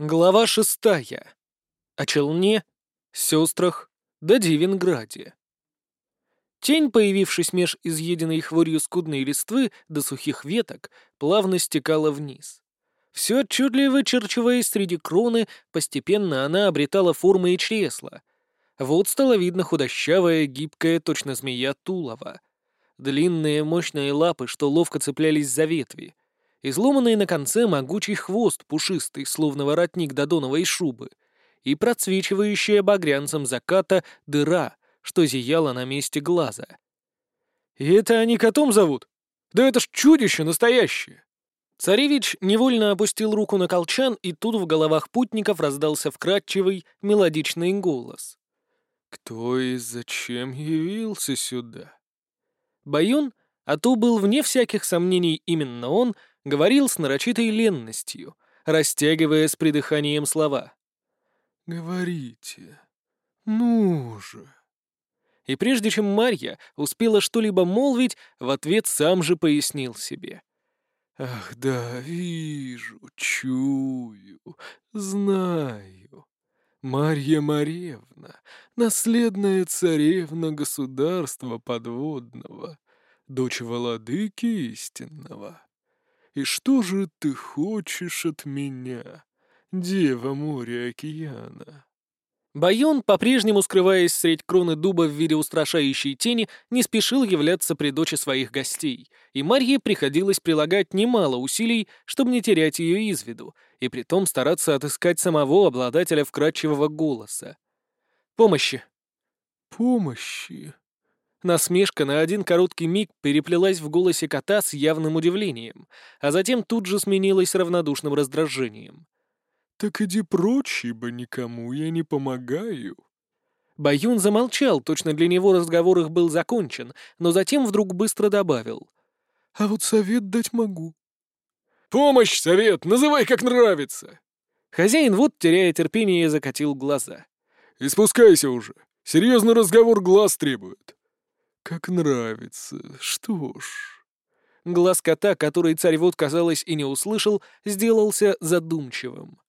Глава шестая. О Челне, сестрах, да Дивинграде. Тень, появившись меж изъеденной хворью скудной листвы до сухих веток, плавно стекала вниз. Все отчетливо черчиваясь среди кроны, постепенно она обретала формы и чресла. Вот стало видно худощавая, гибкая, точно змея тулова. Длинные мощные лапы, что ловко цеплялись за ветви — изломанный на конце могучий хвост, пушистый, словно воротник додоновой шубы, и процвечивающая багрянцем заката дыра, что зияла на месте глаза. «И это они котом зовут? Да это ж чудище настоящее!» Царевич невольно опустил руку на колчан, и тут в головах путников раздался вкрадчивый, мелодичный голос. «Кто и зачем явился сюда?» Баюн, а то был вне всяких сомнений именно он, говорил с нарочитой ленностью, растягивая с придыханием слова. «Говорите, ну же!» И прежде чем Марья успела что-либо молвить, в ответ сам же пояснил себе. «Ах да, вижу, чую, знаю. Марья Маревна, наследная царевна государства подводного, дочь владыки истинного. И что же ты хочешь от меня, дева моря океана?» Байон, по-прежнему скрываясь средь кроны дуба в виде устрашающей тени, не спешил являться при дочи своих гостей, и Марье приходилось прилагать немало усилий, чтобы не терять ее из виду, и притом стараться отыскать самого обладателя вкрадчивого голоса. «Помощи!» «Помощи!» Насмешка на один короткий миг переплелась в голосе кота с явным удивлением, а затем тут же сменилась равнодушным раздражением. «Так иди прочь, ибо никому я не помогаю». Баюн замолчал, точно для него разговор их был закончен, но затем вдруг быстро добавил. «А вот совет дать могу». «Помощь, совет! Называй, как нравится!» Хозяин вот, теряя терпение, закатил глаза. «И спускайся уже. Серьезный разговор глаз требует». «Как нравится. Что ж...» Глаз кота, который царь вот, казалось, и не услышал, сделался задумчивым.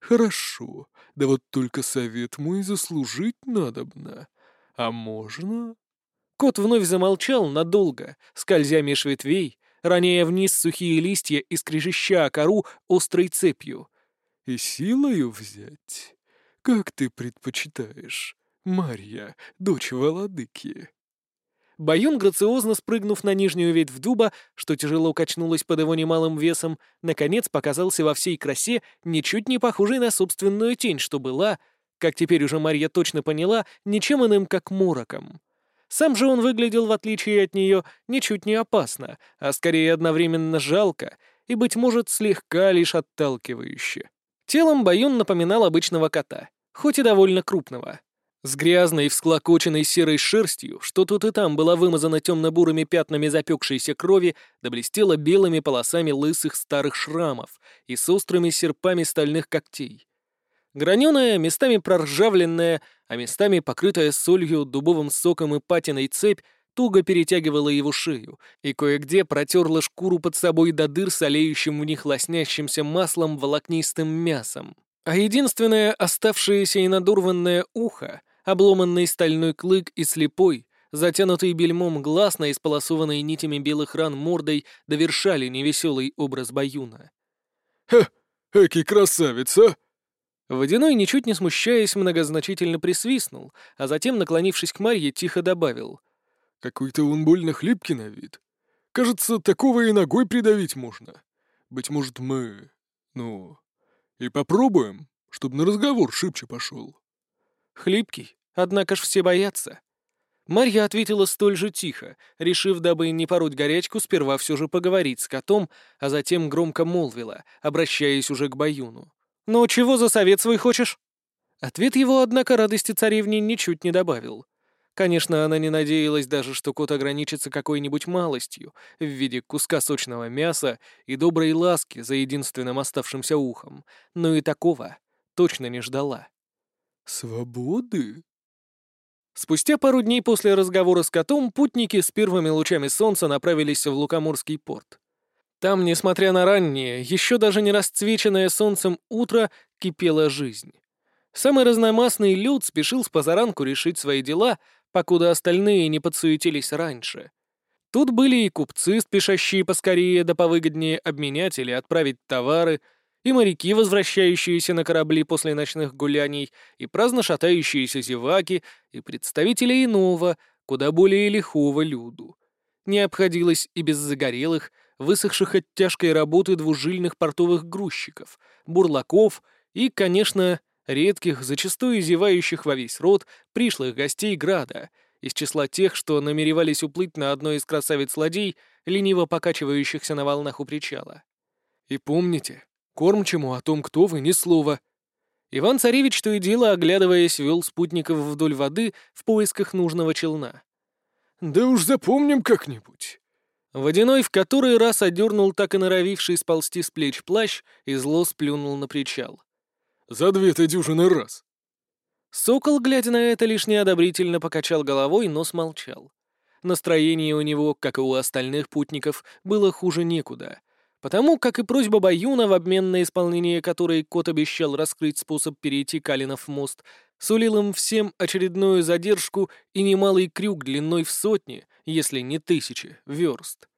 «Хорошо. Да вот только совет мой заслужить надобно. А можно?» Кот вновь замолчал надолго, скользя меж ветвей, роняя вниз сухие листья и скрежеща кору острой цепью. «И силою взять? Как ты предпочитаешь, Марья, дочь владыки?» Баюн, грациозно спрыгнув на нижнюю ветвь дуба, что тяжело качнулось под его немалым весом, наконец показался во всей красе, ничуть не похожей на собственную тень, что была, как теперь уже Марья точно поняла, ничем иным, как мороком. Сам же он выглядел, в отличие от нее, ничуть не опасно, а скорее одновременно жалко и, быть может, слегка лишь отталкивающе. Телом Баюн напоминал обычного кота, хоть и довольно крупного. С грязной, всклокоченной серой шерстью, что тут и там была вымазана темно-бурыми пятнами запекшейся крови, да блестела белыми полосами лысых старых шрамов и с острыми серпами стальных когтей. Граненая, местами проржавленная, а местами покрытая солью, дубовым соком и патиной цепь туго перетягивала его шею и кое-где протерла шкуру под собой до дыр с олеющим в них лоснящимся маслом волокнистым мясом. А единственное оставшееся и надорванное ухо — обломанный стальной клык и слепой, затянутый бельмом глаз на исполосованной нитями белых ран мордой довершали невеселый образ Баюна. «Ха! Эки красавица!» Водяной, ничуть не смущаясь, многозначительно присвистнул, а затем, наклонившись к Марье, тихо добавил. «Какой-то он больно хлипкий на вид. Кажется, такого и ногой придавить можно. Быть может, мы... ну... и попробуем, чтобы на разговор шибче пошел». Хлипкий, однако ж все боятся. Марья ответила столь же тихо, решив, дабы не пороть горячку, сперва все же поговорить с котом, а затем громко молвила, обращаясь уже к Баюну. «Ну, чего за совет свой хочешь?» Ответ его, однако, радости царевне ничуть не добавил. Конечно, она не надеялась даже, что кот ограничится какой-нибудь малостью в виде куска сочного мяса и доброй ласки за единственным оставшимся ухом, но и такого точно не ждала. «Свободы?» Спустя пару дней после разговора с котом путники с первыми лучами солнца направились в Лукоморский порт. Там, несмотря на раннее, еще даже не расцвеченное солнцем утро, кипела жизнь. Самый разномастный люд спешил с позаранку решить свои дела, покуда остальные не подсуетились раньше. Тут были и купцы, спешащие поскорее да повыгоднее обменять или отправить товары, и моряки, возвращающиеся на корабли после ночных гуляний, и праздно шатающиеся зеваки, и представители иного, куда более лихого люду. Не обходилось и без загорелых, высохших от тяжкой работы двужильных портовых грузчиков, бурлаков и, конечно, редких, зачастую зевающих во весь рот, пришлых гостей Града, из числа тех, что намеревались уплыть на одной из красавиц-ладей, лениво покачивающихся на волнах у причала. «И помните, кормчему о том, кто вы, ни слова». Иван-царевич то и дело, оглядываясь, вел спутников вдоль воды в поисках нужного челна. «Да уж запомним как-нибудь». Водяной в который раз одернул так и норовивший сползти с плеч плащ и зло сплюнул на причал. За две-то дюжины раз. Сокол, глядя на это, лишь неодобрительно покачал головой, но смолчал. Настроение у него, как и у остальных путников, было хуже некуда. Потому как и просьба Баюна, в обмен на исполнение которой кот обещал раскрыть способ перейти Калинов мост, сулил им всем очередную задержку и немалый крюк длиной в сотни, если не тысячи, верст.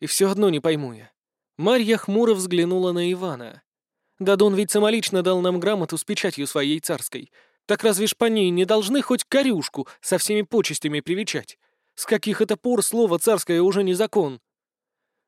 И все одно не пойму я. Марья хмуро взглянула на Ивана. Дадон ведь самолично дал нам грамоту с печатью своей царской. Так разве ж по ней не должны хоть корюшку со всеми почестями привечать? С каких это пор слово «царское» уже не закон?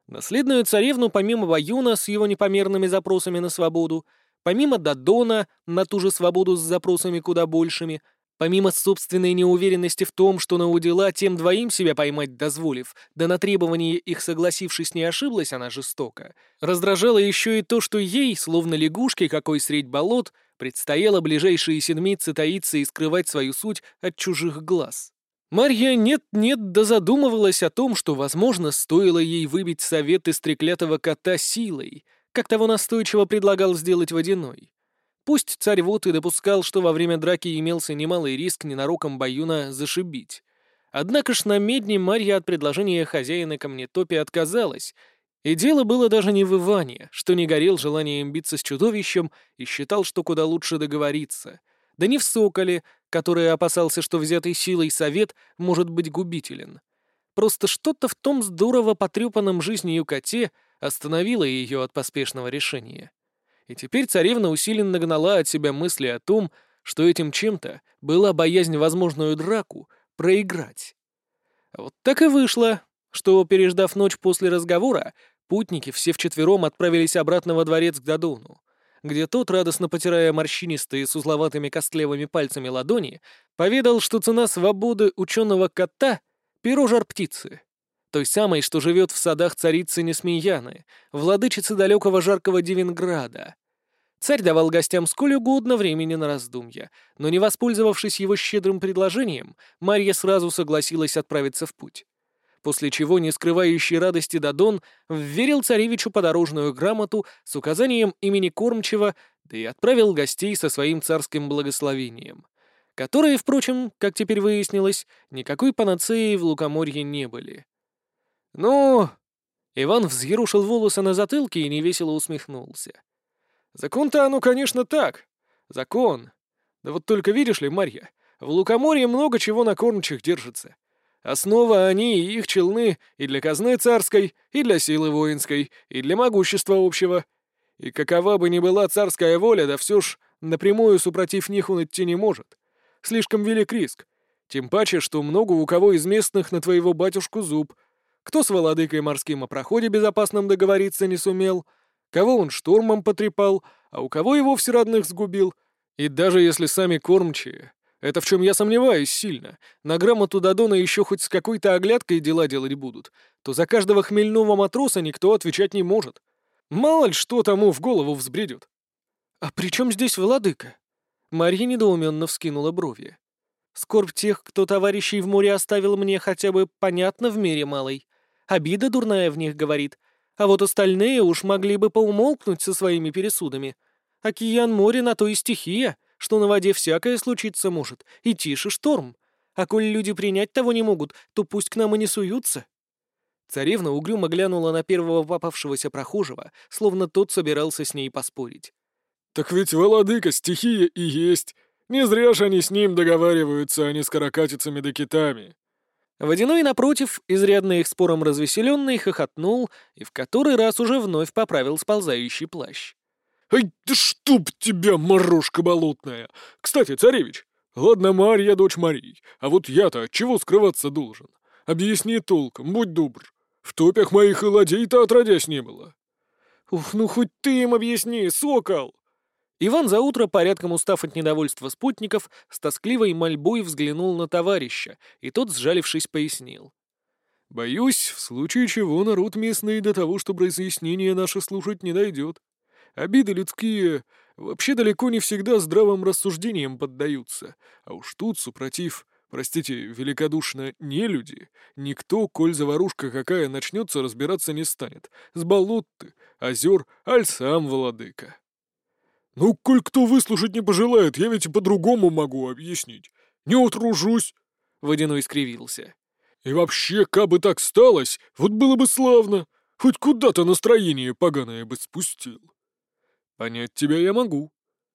Наследную царевну, помимо Баюна с его непомерными запросами на свободу, помимо Дадона на ту же свободу с запросами куда большими, Помимо собственной неуверенности в том, что на удела тем двоим себя поймать дозволив, да на требования их согласившись не ошиблась она жестоко, раздражало еще и то, что ей, словно лягушке какой средь болот, предстояло ближайшие седмицы таиться и скрывать свою суть от чужих глаз. Марья нет-нет да задумывалась о том, что, возможно, стоило ей выбить совет из треклятого кота силой, как того настойчиво предлагал сделать Водяной. Пусть царь вот и допускал, что во время драки имелся немалый риск ненароком Баюна зашибить. Однако ж на медне Марья от предложения хозяина камнетопи отказалась, и дело было даже не в Иване, что не горел желанием биться с чудовищем и считал, что куда лучше договориться. Да не в Соколе, который опасался, что взятый силой совет может быть губителен. Просто что-то в том здорово потрепанном жизнью коте остановило ее от поспешного решения. И теперь царевна усиленно гнала от себя мысли о том, что этим чем-то была боязнь возможную драку проиграть. А вот так и вышло, что, переждав ночь после разговора, путники все вчетвером отправились обратно во дворец к Дадону, где тот, радостно потирая морщинистые с узловатыми костлевыми пальцами ладони, поведал, что цена свободы ученого кота — перо жар-птицы, той самой, что живет в садах царицы Несмеяны, владычицы далекого жаркого Девинграда. Царь давал гостям сколь угодно времени на раздумья, но не воспользовавшись его щедрым предложением, Марья сразу согласилась отправиться в путь. После чего, не скрывающий радости Дадон, вверил царевичу подорожную грамоту с указанием имени Кормчева, да и отправил гостей со своим царским благословением, которые, впрочем, как теперь выяснилось, никакой панацеи в Лукоморье не были. «Ну...» Иван взъерушил волосы на затылке и невесело усмехнулся. «Закон-то оно, конечно, так. Закон. Да вот только видишь ли, Марья, в Лукоморье много чего на кормчих держится. Основа они и их челны и для казны царской, и для силы воинской, и для могущества общего. И какова бы ни была царская воля, да все ж напрямую супротив них он идти не может. Слишком велик риск. Тем паче, что много у кого из местных на твоего батюшку зуб — кто с владыкой морским о проходе безопасном договориться не сумел, кого он штормом потрепал, а у кого его все родных сгубил. И даже если сами кормчие, это в чем я сомневаюсь сильно, на грамоту Дадона еще хоть с какой-то оглядкой дела делать будут, то за каждого хмельного матроса никто отвечать не может. Мало ли что тому в голову взбредет. «А при чем здесь владыка?» Марья недоуменно вскинула брови. «Скорбь тех, кто товарищей в море оставил мне хотя бы понятно в мире малой. Обида дурная в них говорит. А вот остальные уж могли бы поумолкнуть со своими пересудами. Океан море на то и стихия, что на воде всякое случиться может, и тише шторм. А коль люди принять того не могут, то пусть к нам и не суются». Царевна угрюмо глянула на первого попавшегося прохожего, словно тот собирался с ней поспорить. Так ведь Володыка стихия и есть. Не зря же они с ним договариваются, а не с каракатицами да китами. Водяной, напротив, изрядно их спором развеселенный, хохотнул и в который раз уже вновь поправил сползающий плащ. «Ай, да чтоб тебя, морожка болотная! Кстати, царевич, ладно, Марья дочь Марии, а вот я-то от чего скрываться должен? Объясни толком, будь добр. В топях моих и ладей-то отродясь не было». «Ух, ну хоть ты им объясни, сокол!» Иван за утро, порядком устав от недовольства спутников, с тоскливой мольбой взглянул на товарища, и тот, сжалившись, пояснил. «Боюсь, в случае чего народ местный до того, чтобы разъяснение наше слушать не дойдет. Обиды людские вообще далеко не всегда здравым рассуждением поддаются, а уж тут, супротив, простите, великодушно, не люди, никто, коль заварушка какая начнется, разбираться не станет. С болот ты, озер, аль сам владыка». «Ну, коль кто выслушать не пожелает, я ведь и по-другому могу объяснить. Не утружусь!» Водяной скривился. «И вообще, кабы так сталось, вот было бы славно. Хоть куда-то настроение поганое бы спустил». «Понять тебя я могу».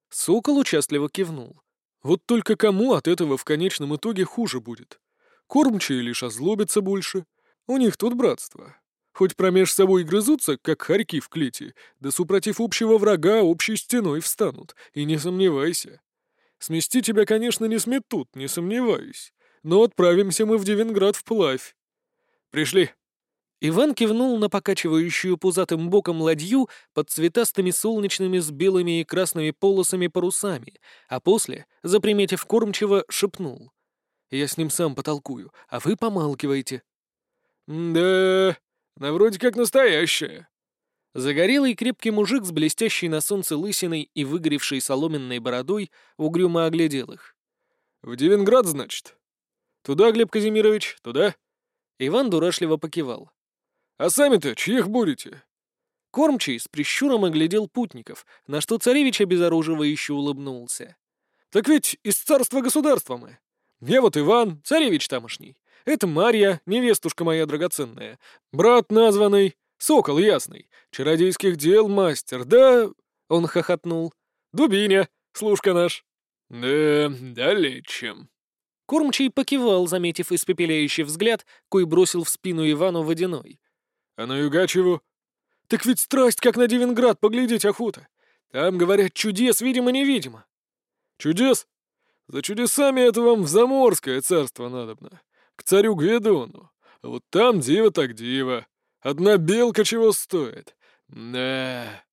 Сокол участливо кивнул. «Вот только кому от этого в конечном итоге хуже будет? Кормчие лишь озлобятся больше. У них тут братство. Хоть промеж собой грызутся, как хорьки в клете, да супротив общего врага общей стеной встанут, и не сомневайся. Смести тебя, конечно, не сметут, не сомневаюсь, но отправимся мы в Девинград вплавь. Пришли». Иван кивнул на покачивающую пузатым боком ладью под цветастыми солнечными с белыми и красными полосами парусами, а после, заприметив кормчиво, шепнул. «Я с ним сам потолкую, а вы помалкивайте». «Да, да вроде как настоящая». Загорелый крепкий мужик с блестящей на солнце лысиной и выгоревшей соломенной бородой угрюмо оглядел их. «В Девинград, значит? Туда, Глеб Казимирович, туда?» Иван дурашливо покивал. «А сами-то чьих будете?» Кормчий с прищуром оглядел путников, на что царевич обезоруживающе улыбнулся. «Так ведь из царства государства мы. Я вот Иван, царевич тамошний. Это Марья, невестушка моя драгоценная. Брат названный, сокол ясный, чародейских дел мастер, да...» Он хохотнул. «Дубиня, служка наш». «Да, далече». Кормчий покивал, заметив испепеляющий взгляд, кой бросил в спину Ивану водяной. «А на юга чего?» «Так ведь страсть, как на Девинград, поглядеть охота. Там, говорят, чудес видимо-невидимо». «Чудес? За чудесами это вам в Заморское царство надобно к царю Гведону. Вот там диво так диво. Одна белка чего стоит. Да.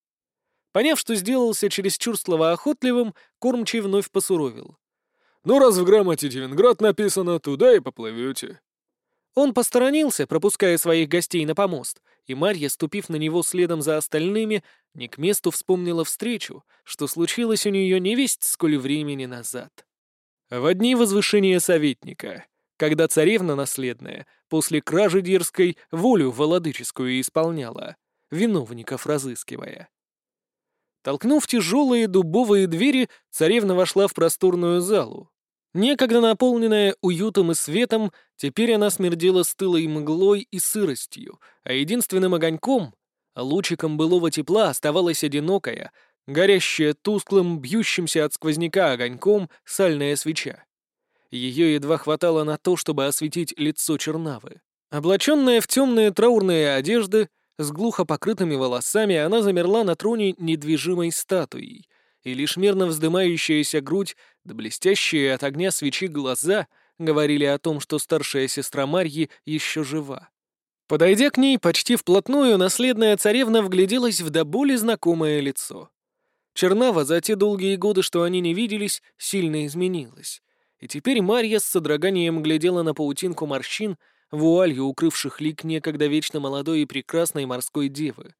Поняв, что сделался чересчур словоохотливым, кормчий вновь посуровил. «Ну, раз в грамоте Девинград написано, туда и поплывете». Он посторонился, пропуская своих гостей на помост, и Марья, ступив на него следом за остальными, не к месту вспомнила встречу, что случилось у нее невесть сколь времени назад. В одни возвышения советника когда царевна наследная после кражи дерзкой волю володыческую исполняла, виновников разыскивая. Толкнув тяжелые дубовые двери, царевна вошла в просторную залу. Некогда наполненная уютом и светом, теперь она смердела стылой мглой и сыростью, а единственным огоньком, лучиком былого тепла оставалась одинокая, горящая тусклым, бьющимся от сквозняка огоньком сальная свеча. Ее едва хватало на то, чтобы осветить лицо Чернавы. Облаченная в темные траурные одежды, с глухо покрытыми волосами, она замерла на троне недвижимой статуей, и лишь мерно вздымающаяся грудь да блестящие от огня свечи глаза говорили о том, что старшая сестра Марьи еще жива. Подойдя к ней почти вплотную, наследная царевна вгляделась в до боли знакомое лицо. Чернава за те долгие годы, что они не виделись, сильно изменилась. И теперь Марья с содроганием глядела на паутинку морщин, вуалью укрывших лик некогда вечно молодой и прекрасной морской девы.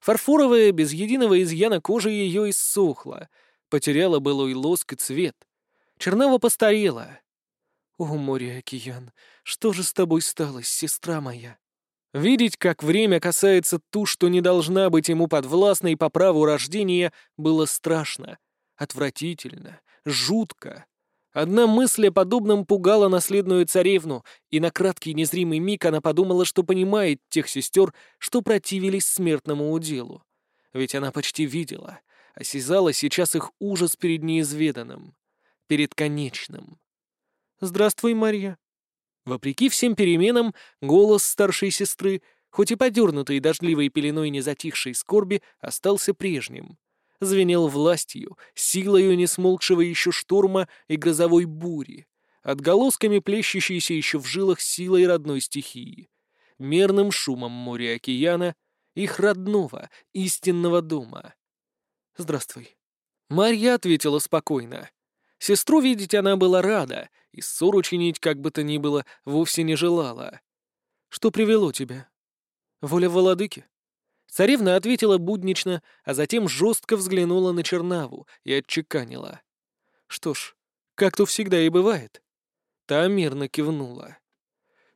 Фарфоровая, без единого изъяна кожа ее иссохла, потеряла былой лоск и цвет. Чернава постарела. «О, море-океан, что же с тобой стало, сестра моя?» Видеть, как время касается ту, что не должна быть ему подвластной по праву рождения, было страшно, отвратительно, жутко. Одна мысль о подобном пугала наследную царевну, и на краткий незримый миг она подумала, что понимает тех сестер, что противились смертному уделу. Ведь она почти видела. осязала сейчас их ужас перед неизведанным, перед конечным. «Здравствуй, Марья». Вопреки всем переменам, голос старшей сестры, хоть и подернутый дождливой пеленой незатихшей скорби, остался прежним. Звенел властью, силою несмолкшего еще шторма и грозовой бури, отголосками плещущейся еще в жилах силой родной стихии, мерным шумом моря океана, их родного, истинного дома. «Здравствуй». Марья ответила спокойно. Сестру видеть она была рада, и ссору чинить, как бы то ни было, вовсе не желала. «Что привело тебя?» «Воля владыки». Царевна ответила буднично, а затем жестко взглянула на Чернаву и отчеканила. «Что ж, как то всегда и бывает». Та мирно кивнула.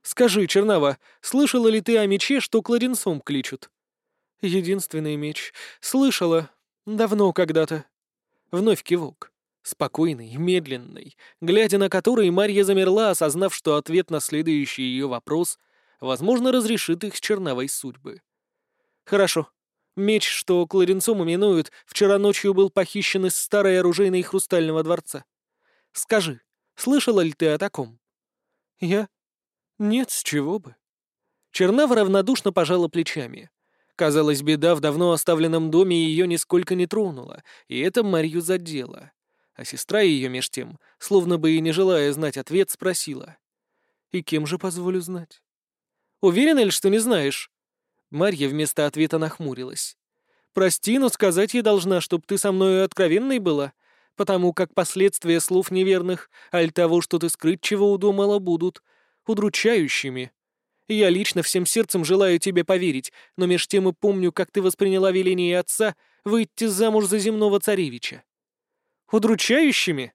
«Скажи, Чернава, слышала ли ты о мече, что кларенцом кличут?» «Единственный меч. Слышала. Давно когда-то». Вновь кивок. Спокойный, медленный, глядя на который, Марья замерла, осознав, что ответ на следующий ее вопрос, возможно, разрешит их с черновой судьбы. «Хорошо. Меч, что кларенцом именуют, вчера ночью был похищен из старой оружейной хрустального дворца. Скажи, слышала ли ты о таком?» «Я? Нет, с чего бы?» Чернава равнодушно пожала плечами. Казалось, беда в давно оставленном доме ее нисколько не тронула, и это Марью задело а сестра ее меж тем, словно бы и не желая знать ответ, спросила. «И кем же позволю знать?» «Уверена ли, что не знаешь?» Марья вместо ответа нахмурилась. «Прости, но сказать я должна, чтоб ты со мною откровенной была, потому как последствия слов неверных, аль того, что ты скрыть чего удумала, будут удручающими. Я лично всем сердцем желаю тебе поверить, но меж тем и помню, как ты восприняла веление отца выйти замуж за земного царевича. Удручающими?»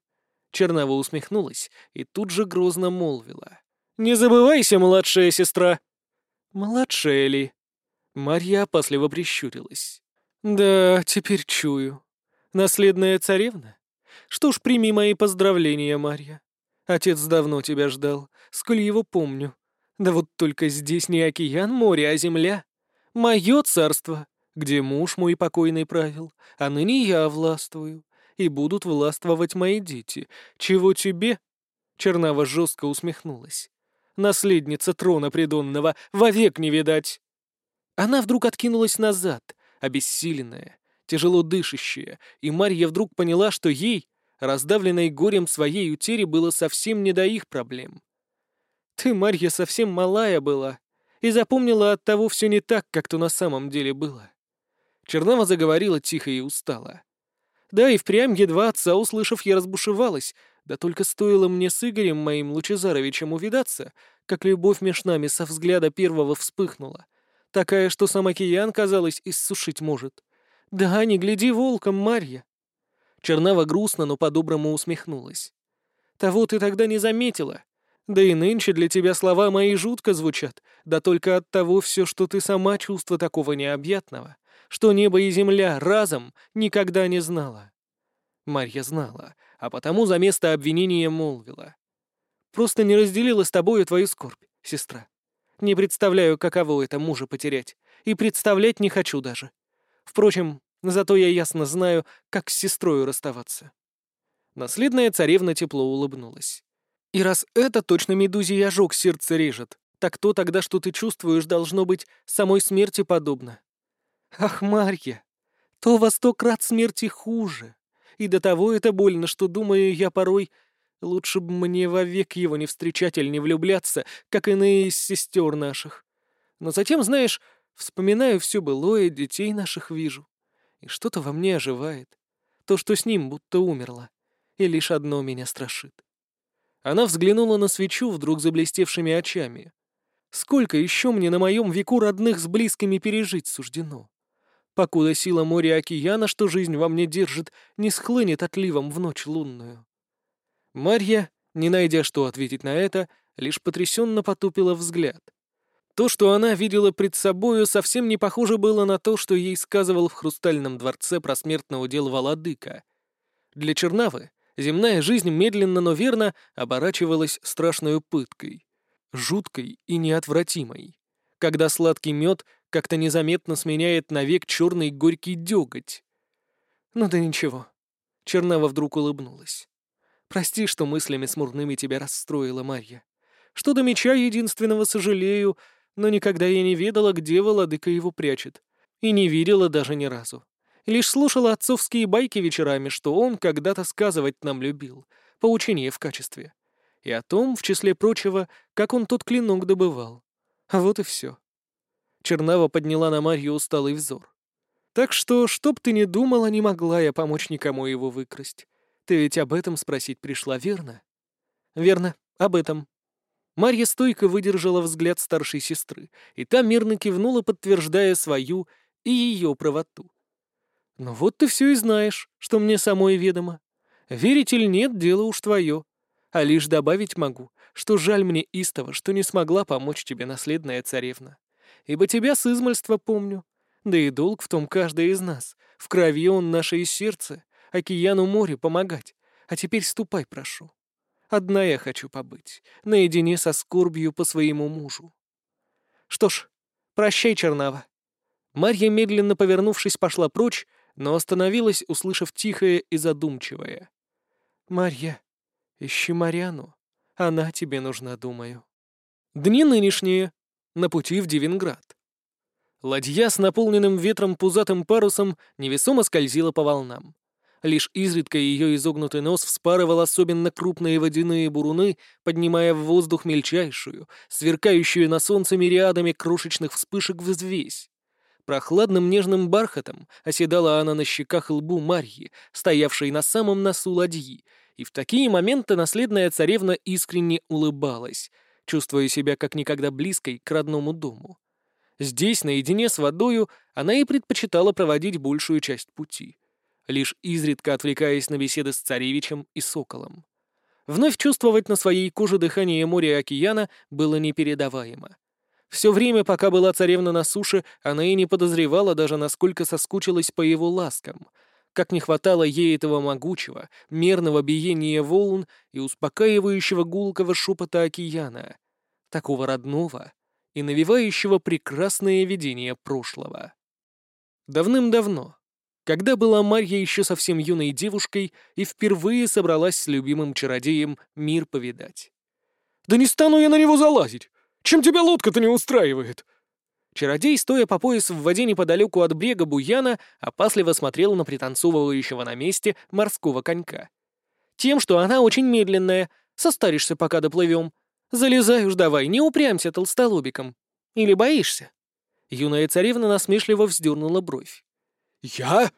Чернова усмехнулась и тут же грозно молвила. «Не забывайся, младшая сестра!» «Младшая ли?» Марья опасливо прищурилась. «Да, теперь чую. Наследная царевна? Что ж, прими мои поздравления, Марья. Отец давно тебя ждал, сколь его помню. Да вот только здесь не океан, море, а земля. Мое царство, где муж мой покойный правил, а ныне я властвую и будут властвовать мои дети. Чего тебе?» Чернава жестко усмехнулась. «Наследница трона придонного, вовек не видать!» Она вдруг откинулась назад, обессиленная, тяжело дышащая, и Марья вдруг поняла, что ей, раздавленной горем своей утери, было совсем не до их проблем. «Ты, Марья, совсем малая была, и запомнила от того все не так, как то на самом деле было». Чернава заговорила тихо и устало. Да, и впрямь, едва отца услышав, я разбушевалась. Да только стоило мне с Игорем моим Лучезаровичем увидаться, как любовь меж нами со взгляда первого вспыхнула. Такая, что сам океан, казалось, иссушить может. Да, не гляди волком, Марья. Чернава грустно, но по-доброму усмехнулась. Того ты тогда не заметила. Да и нынче для тебя слова мои жутко звучат, да только от того все, что ты сама чувство такого необъятного — что небо и земля разом никогда не знала. Марья знала, а потому за место обвинения молвила. «Просто не разделила с тобою твою скорбь, сестра. Не представляю, каково это мужа потерять, и представлять не хочу даже. Впрочем, зато я ясно знаю, как с сестрою расставаться». Наследная царевна тепло улыбнулась. «И раз это точно медузий ожог сердце режет, так то тогда, что ты чувствуешь, должно быть самой смерти подобно. Ах, Марья, то во сто крат смерти хуже. И до того это больно, что, думаю, я порой... Лучше бы мне вовек его не встречать или не влюбляться, как иные из сестер наших. Но затем, знаешь, вспоминаю все былое, детей наших вижу. И что-то во мне оживает. То, что с ним будто умерло. И лишь одно меня страшит. Она взглянула на свечу вдруг заблестевшими очами. Сколько еще мне на моем веку родных с близкими пережить суждено? покуда сила моря океана, что жизнь во мне держит, не схлынет отливом в ночь лунную. Марья, не найдя что ответить на это, лишь потрясенно потупила взгляд. То, что она видела пред собою, совсем не похоже было на то, что ей сказывал в хрустальном дворце про смертного удел Володыка. Для Чернавы земная жизнь медленно, но верно оборачивалась страшной пыткой, жуткой и неотвратимой, когда сладкий мед как-то незаметно сменяет навек черный горький деготь. Ну да ничего. Чернава вдруг улыбнулась. Прости, что мыслями смурными тебя расстроила Марья. Что до меча единственного сожалею, но никогда я не ведала, где владыка его прячет. И не видела даже ни разу. Лишь слушала отцовские байки вечерами, что он когда-то сказывать нам любил, поучение в качестве. И о том, в числе прочего, как он тот клинок добывал. А вот и все. Чернава подняла на Марью усталый взор. Так что, чтоб ты ни думала, не могла я помочь никому его выкрасть. Ты ведь об этом спросить пришла, верно? Верно, об этом. Марья стойко выдержала взгляд старшей сестры, и та мирно кивнула, подтверждая свою и ее правоту. «Ну вот ты все и знаешь, что мне самое ведомо. Верить или нет, дело уж твое. А лишь добавить могу, что жаль мне истово, что не смогла помочь тебе наследная царевна. Ибо тебя с измальства помню, да и долг в том каждый из нас. В крови он наше и сердце, океану морю помогать. А теперь ступай, прошу. Одна я хочу побыть, наедине со скорбью по своему мужу. Что ж, прощай, Чернава. Марья, медленно повернувшись, пошла прочь, но остановилась, услышав тихое и задумчивое. «Марья, ищи Марьяну. Она тебе нужна, думаю». Дни нынешние. На пути в Девинград. Ладья с наполненным ветром пузатым парусом невесомо скользила по волнам. Лишь изредка ее изогнутый нос вспарывал особенно крупные водяные буруны, поднимая в воздух мельчайшую, сверкающую на солнце мириадами крошечных вспышек взвесь. Прохладным нежным бархатом оседала она на щеках и лбу Марьи, стоявшей на самом носу ладьи, и в такие моменты наследная царевна искренне улыбалась, чувствуя себя как никогда близкой к родному дому. Здесь, наедине с водою, она и предпочитала проводить большую часть пути, лишь изредка отвлекаясь на беседы с царевичем и соколом. Вновь чувствовать на своей коже дыхание моря и океана было непередаваемо. Все время, пока была царевна на суше, она и не подозревала даже, насколько соскучилась по его ласкам, как не хватало ей этого могучего, мерного биения волн и успокаивающего гулкого шепота океана, такого родного и навевающего прекрасное видение прошлого. Давным-давно, когда была Марья еще совсем юной девушкой и впервые собралась с любимым чародеем мир повидать. «Да не стану я на него залазить! Чем тебя лодка-то не устраивает?» Чародей, стоя по пояс в воде неподалеку от брега Буяна, опасливо смотрел на пританцовывающего на месте морского конька. «Тем, что она очень медленная. Состаришься, пока доплывем. Залезай уж давай, не упрямься толстолобиком. Или боишься?» Юная царевна насмешливо вздернула бровь. «Я?»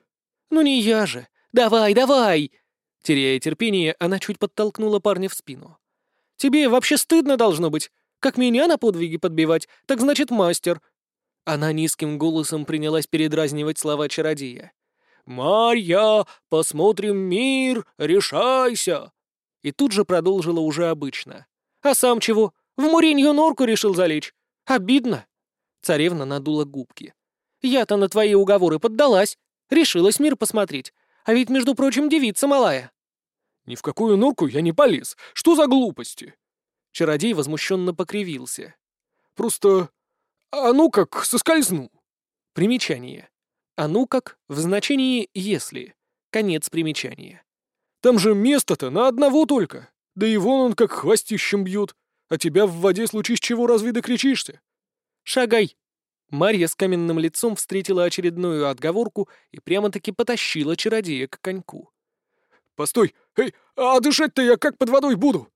«Ну не я же. Давай, давай!» Теряя терпение, она чуть подтолкнула парня в спину. «Тебе вообще стыдно должно быть. Как меня на подвиги подбивать, так значит мастер». Она низким голосом принялась передразнивать слова чародея. «Марья, посмотрим мир, решайся!» И тут же продолжила уже обычно. А сам чего? В муринью норку решил залечь? Обидно. Царевна надула губки. Я-то на твои уговоры поддалась. Решилась мир посмотреть. А ведь, между прочим, девица малая. Ни в какую норку я не полез. Что за глупости? Чародей возмущенно покривился. Просто... А ну как, соскользну. Примечание. А ну как в значении «если». Конец примечания. Там же место-то на одного только. Да и вон он как хвостищем бьет. А тебя в воде случись чего разве докричишься? Шагай. Марья с каменным лицом встретила очередную отговорку и прямо-таки потащила чародея к коньку. «Постой! Эй, а дышать-то я как под водой буду?»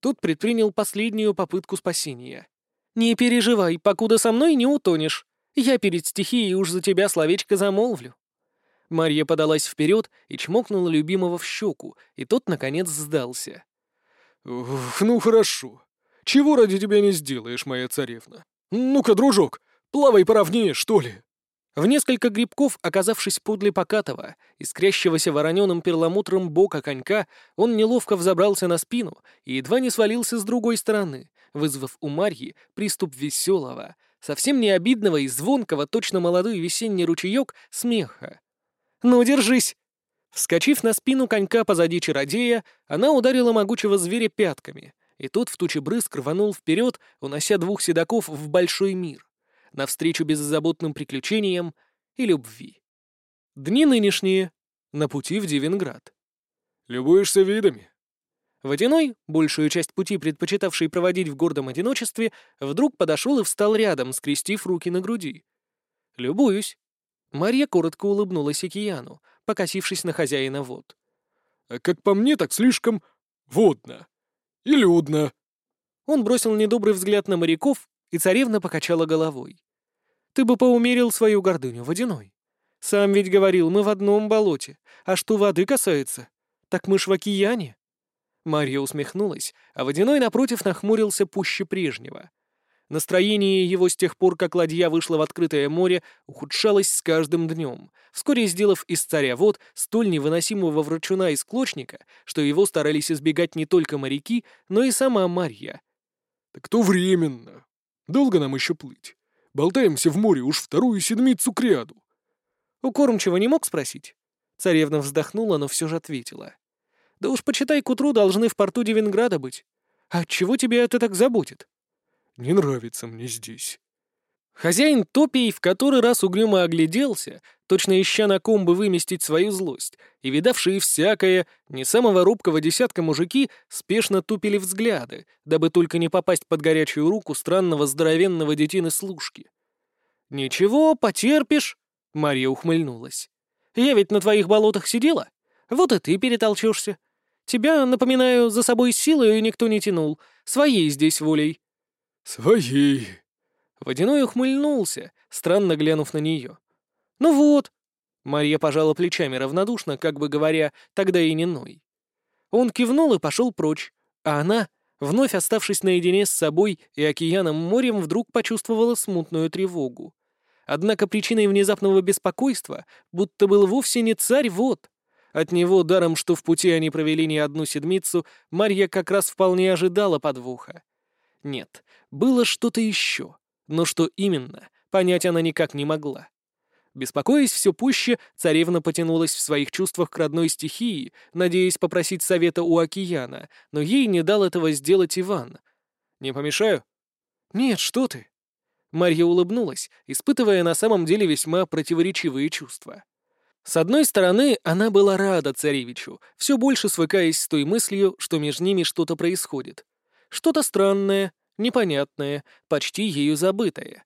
Тут предпринял последнюю попытку спасения. «Не переживай, покуда со мной не утонешь. Я перед стихией уж за тебя словечко замолвлю». Марья подалась вперед и чмокнула любимого в щеку, и тот, наконец, сдался. «Ну хорошо. Чего ради тебя не сделаешь, моя царевна? Ну-ка, дружок, плавай поровнее, что ли!» В несколько грибков, оказавшись подле покатого, искрящегося вороненым перламутром бока конька, он неловко взобрался на спину и едва не свалился с другой стороны, вызвав у Марьи приступ веселого, совсем не обидного и звонкого, точно молодой весенний ручеек, смеха. «Ну, держись!» Вскочив на спину конька позади чародея, она ударила могучего зверя пятками, и тот в туче брызг рванул вперед, унося двух седаков в большой мир, навстречу беззаботным приключениям и любви. Дни нынешние. на пути в Дивинград. «Любуешься видами?» Водяной, большую часть пути предпочитавший проводить в гордом одиночестве, вдруг подошел и встал рядом, скрестив руки на груди. «Любуюсь». Марья коротко улыбнулась Океану, покосившись на хозяина вод. «А как по мне, так слишком водно. И людно». Он бросил недобрый взгляд на моряков, и царевна покачала головой. «Ты бы поумерил свою гордыню, Водяной. Сам ведь говорил, мы в одном болоте, а что воды касается, так мы ж в океане». Марья усмехнулась, а Водяной, напротив, нахмурился пуще прежнего. Настроение его с тех пор, как ладья вышла в открытое море, ухудшалось с каждым днем, вскоре сделав из царя вод столь невыносимого врачуна и склочника, что его старались избегать не только моряки, но и сама Марья. «Так то временно. Долго нам еще плыть? Болтаемся в море уж вторую седмицу кряду». У кормчего не мог спросить? Царевна вздохнула, но все же ответила. Да уж почитай, к утру должны в порту Девинграда быть. А чего тебе это так заботит? Не нравится мне здесь. Хозяин Топий в который раз угрюмо огляделся, точно ища на ком бы выместить свою злость, и видавшие всякое, не самого рубкого десятка мужики, спешно тупили взгляды, дабы только не попасть под горячую руку странного здоровенного детины-служки. «Ничего, потерпишь», — Марья ухмыльнулась. «Я ведь на твоих болотах сидела, вот и ты перетолчешься. Тебя, напоминаю, за собой силой никто не тянул, своей здесь волей». «Своей». Водяной ухмыльнулся, странно глянув на нее. «Ну вот». Марья пожала плечами равнодушно, как бы говоря, тогда и не ной. Он кивнул и пошел прочь, а она, вновь оставшись наедине с собой и океаном морем, вдруг почувствовала смутную тревогу. Однако причиной внезапного беспокойства будто был вовсе не царь вот, от него, даром что в пути они провели не одну седмицу, Марья как раз вполне ожидала подвоха. Нет, было что-то еще, но что именно, понять она никак не могла. Беспокоясь все пуще, царевна потянулась в своих чувствах к родной стихии, надеясь попросить совета у океана, но ей не дал этого сделать Иван. «Не помешаю?» «Нет, что ты!» Марья улыбнулась, испытывая на самом деле весьма противоречивые чувства. С одной стороны, она была рада царевичу, все больше свыкаясь с той мыслью, что между ними что-то происходит. Что-то странное, непонятное, почти ею забытое.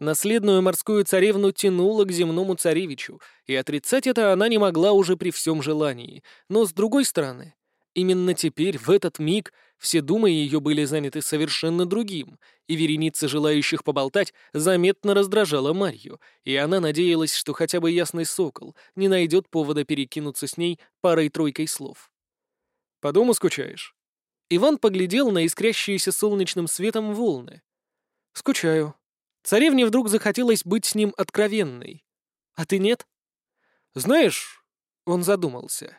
Наследную морскую царевну тянуло к земному царевичу, и отрицать это она не могла уже при всем желании. Но с другой стороны, именно теперь, в этот миг, все думы ее были заняты совершенно другим, и вереница желающих поболтать заметно раздражала Марью, и она надеялась, что хотя бы ясный сокол не найдет повода перекинуться с ней парой-тройкой слов. «По дому скучаешь?» Иван поглядел на искрящиеся солнечным светом волны. «Скучаю. Царевне вдруг захотелось быть с ним откровенной. А ты нет?» «Знаешь...» — он задумался.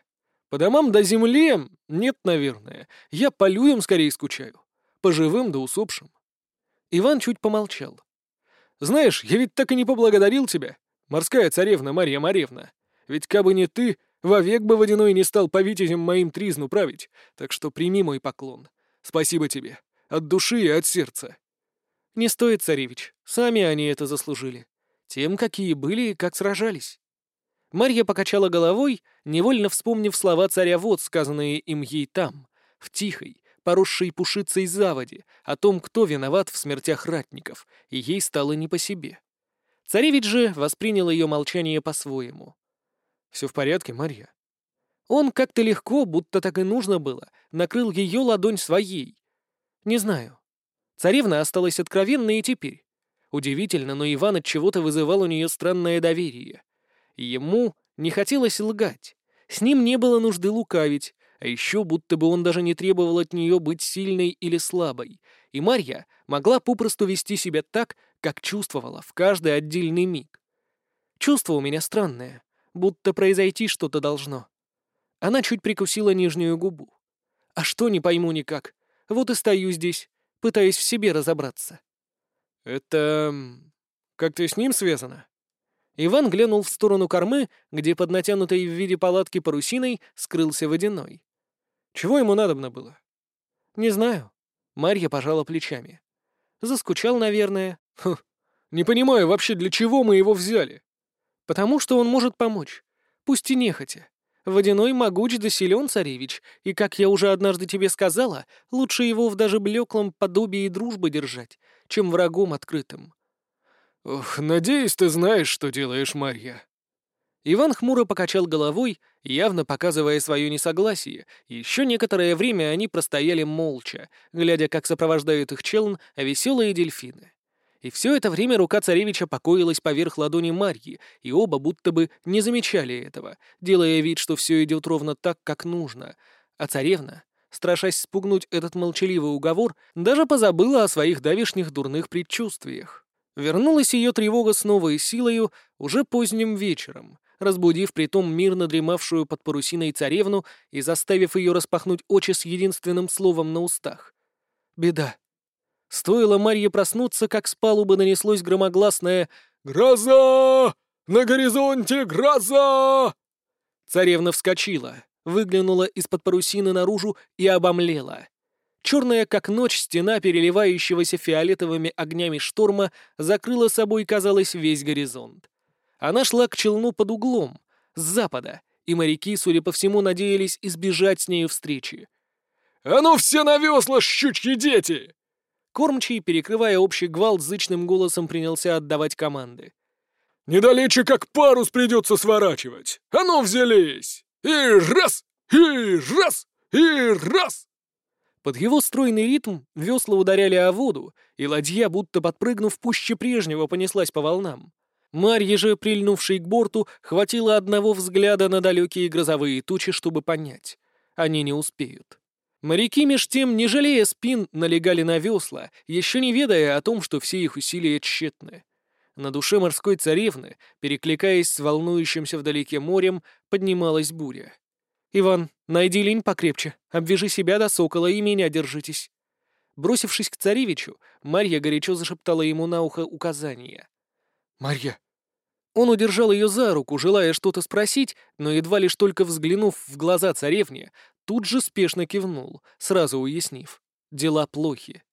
По домам до земле нет, наверное. Я по людям скорее скучаю. По живым да усопшим. Иван чуть помолчал. Знаешь, я ведь так и не поблагодарил тебя, морская царевна Марья Маревна. Ведь кабы не ты, вовек бы водяной не стал по витязям моим тризну править, так что прими мой поклон. Спасибо тебе. От души и от сердца. Не стоит, царевич. Сами они это заслужили. Тем, какие были и как сражались. Марья покачала головой, невольно вспомнив слова царя вод, сказанные им ей там, в тихой, поросшей пушицей заводе, о том, кто виноват в смертях ратников, и ей стало не по себе. Царевич же воспринял ее молчание по-своему. «Все в порядке, Марья?» Он как-то легко, будто так и нужно было, накрыл ее ладонь своей. Не знаю. Царевна осталась откровенной и теперь. Удивительно, но Иван от чего-то вызывал у нее странное доверие. Ему не хотелось лгать. С ним не было нужды лукавить, а еще будто бы он даже не требовал от нее быть сильной или слабой. И Марья могла попросту вести себя так, как чувствовала в каждый отдельный миг. Чувство у меня странное, будто произойти что-то должно. Она чуть прикусила нижнюю губу. А что, не пойму никак. Вот и стою здесь, пытаясь в себе разобраться. Это... как-то с ним связано? Иван глянул в сторону кормы, где под натянутой в виде палатки парусиной скрылся водяной. Чего ему надобно было? Не знаю. Марья пожала плечами. Заскучал, наверное. Хм. Не понимаю вообще, для чего мы его взяли. Потому что он может помочь. Пусть и нехотя. Водяной могуч да силен, царевич, и, как я уже однажды тебе сказала, лучше его в даже блеклом подобии дружбы держать, чем врагом открытым. Ох, надеюсь, ты знаешь, что делаешь, Марья. Иван хмуро покачал головой, явно показывая свое несогласие. Еще некоторое время они простояли молча, глядя, как сопровождают их челн веселые дельфины. И все это время рука царевича покоилась поверх ладони Марьи, и оба будто бы не замечали этого, делая вид, что все идет ровно так, как нужно. А царевна, страшась спугнуть этот молчаливый уговор, даже позабыла о своих давишних дурных предчувствиях. Вернулась ее тревога с новой силою уже поздним вечером, разбудив притом мирно дремавшую под парусиной царевну и заставив ее распахнуть очи с единственным словом на устах. «Беда. Стоило Марье проснуться, как с палубы нанеслось громогласное «Гроза! На горизонте гроза!» Царевна вскочила, выглянула из-под парусины наружу и обомлела. Черная, как ночь, стена переливающегося фиолетовыми огнями шторма закрыла собой, казалось, весь горизонт. Она шла к челну под углом, с запада, и моряки, судя по всему, надеялись избежать с нею встречи. «А ну все на весла, щучки дети!» Кормчий, перекрывая общий гвалт, зычным голосом принялся отдавать команды. «Недалече как парус придется сворачивать! А ну взялись! И раз! И раз! И раз!» Под его стройный ритм весла ударяли о воду, и ладья, будто подпрыгнув пуще прежнего, понеслась по волнам. Марье же, прильнувшей к борту, хватило одного взгляда на далекие грозовые тучи, чтобы понять. Они не успеют. Моряки, меж тем, не жалея спин, налегали на весла, еще не ведая о том, что все их усилия тщетны. На душе морской царевны, перекликаясь с волнующимся вдалеке морем, поднималась буря. «Иван, найди лень покрепче, обвяжи себя до сокола и меня держитесь». Бросившись к царевичу, Марья горячо зашептала ему на ухо указания. «Марья!» Он удержал ее за руку, желая что-то спросить, но едва лишь только взглянув в глаза царевне, тут же спешно кивнул, сразу уяснив. Дела плохи.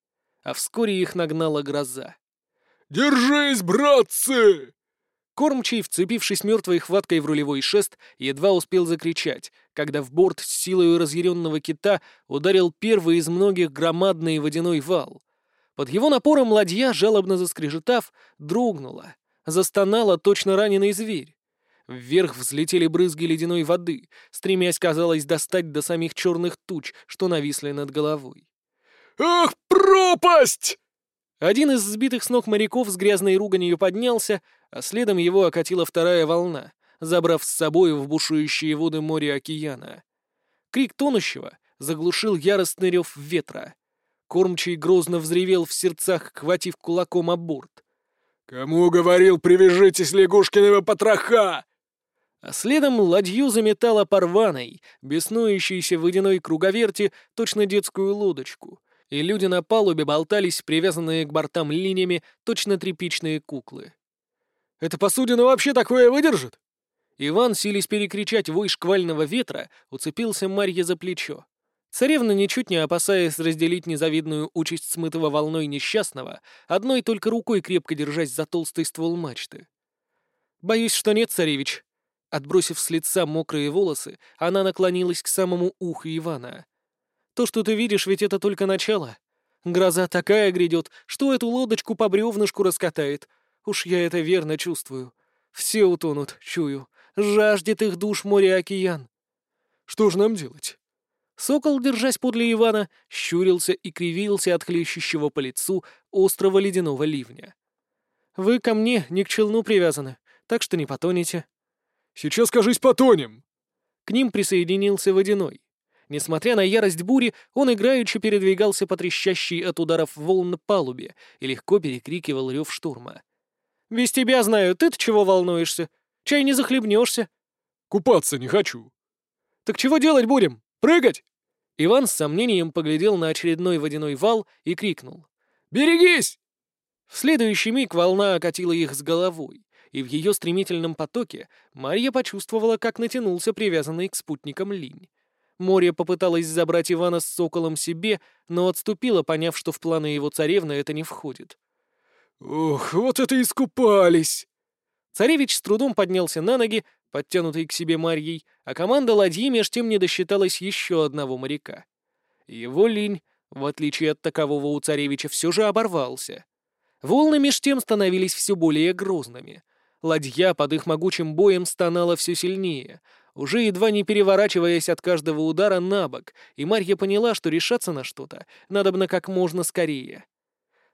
А вскоре их нагнала гроза. «Держись, братцы!» Кормчий, вцепившись мертвой хваткой в рулевой шест, едва успел закричать, когда в борт с силой разъяренного кита ударил первый из многих громадный водяной вал. Под его напором ладья, жалобно заскрежетав, дрогнула, застонала точно раненый зверь. Вверх взлетели брызги ледяной воды, стремясь, казалось, достать до самих черных туч, что нависли над головой. «Ах, пропасть!» Один из сбитых с ног моряков с грязной руганью поднялся, а следом его окатила вторая волна, забрав с собой в бушующие воды моря океана. Крик тонущего заглушил яростный рев ветра. Кормчий грозно взревел в сердцах, хватив кулаком о борт. «Кому говорил, привяжитесь, лягушкиного потроха!» А следом ладью заметала порваной, беснующейся водяной круговерти, точно детскую лодочку, и люди на палубе болтались, привязанные к бортам линиями, точно тряпичные куклы. «Эта посудина вообще такое выдержит?» Иван, сились перекричать вой шквального ветра, уцепился Марье за плечо. Царевна, ничуть не опасаясь разделить незавидную участь смытого волной несчастного, одной только рукой крепко держась за толстый ствол мачты. «Боюсь, что нет, царевич», Отбросив с лица мокрые волосы, она наклонилась к самому уху Ивана. «То, что ты видишь, ведь это только начало. Гроза такая грядет, что эту лодочку по бревнышку раскатает. Уж я это верно чувствую. Все утонут, чую. Жаждет их душ море-океан». «Что же нам делать?» Сокол, держась подле Ивана, щурился и кривился от хлещущего по лицу острого ледяного ливня. «Вы ко мне не к челну привязаны, так что не потонете». Сейчас, кажись, потонем!» К ним присоединился Водяной. Несмотря на ярость бури, он играючи передвигался по трещащей от ударов волн палубе и легко перекрикивал рев штурма. «Без тебя знаю, ты-то чего волнуешься? Чай не захлебнешься?» «Купаться не хочу». «Так чего делать будем? Прыгать?» Иван с сомнением поглядел на очередной водяной вал и крикнул. «Берегись!» В следующий миг волна окатила их с головой и в ее стремительном потоке Марья почувствовала, как натянулся привязанный к спутникам линь. Море попыталось забрать Ивана с соколом себе, но отступило, поняв, что в планы его царевны это не входит. «Ох, вот это искупались!» Царевич с трудом поднялся на ноги, подтянутой к себе Марьей, а команда ладьи меж тем не досчиталась еще одного моряка. Его линь, в отличие от такового у царевича, все же оборвался. Волны меж тем становились все более грозными. Ладья под их могучим боем стонала все сильнее, уже едва не переворачиваясь от каждого удара на бок, и Марья поняла, что решаться на что-то надо бы на как можно скорее.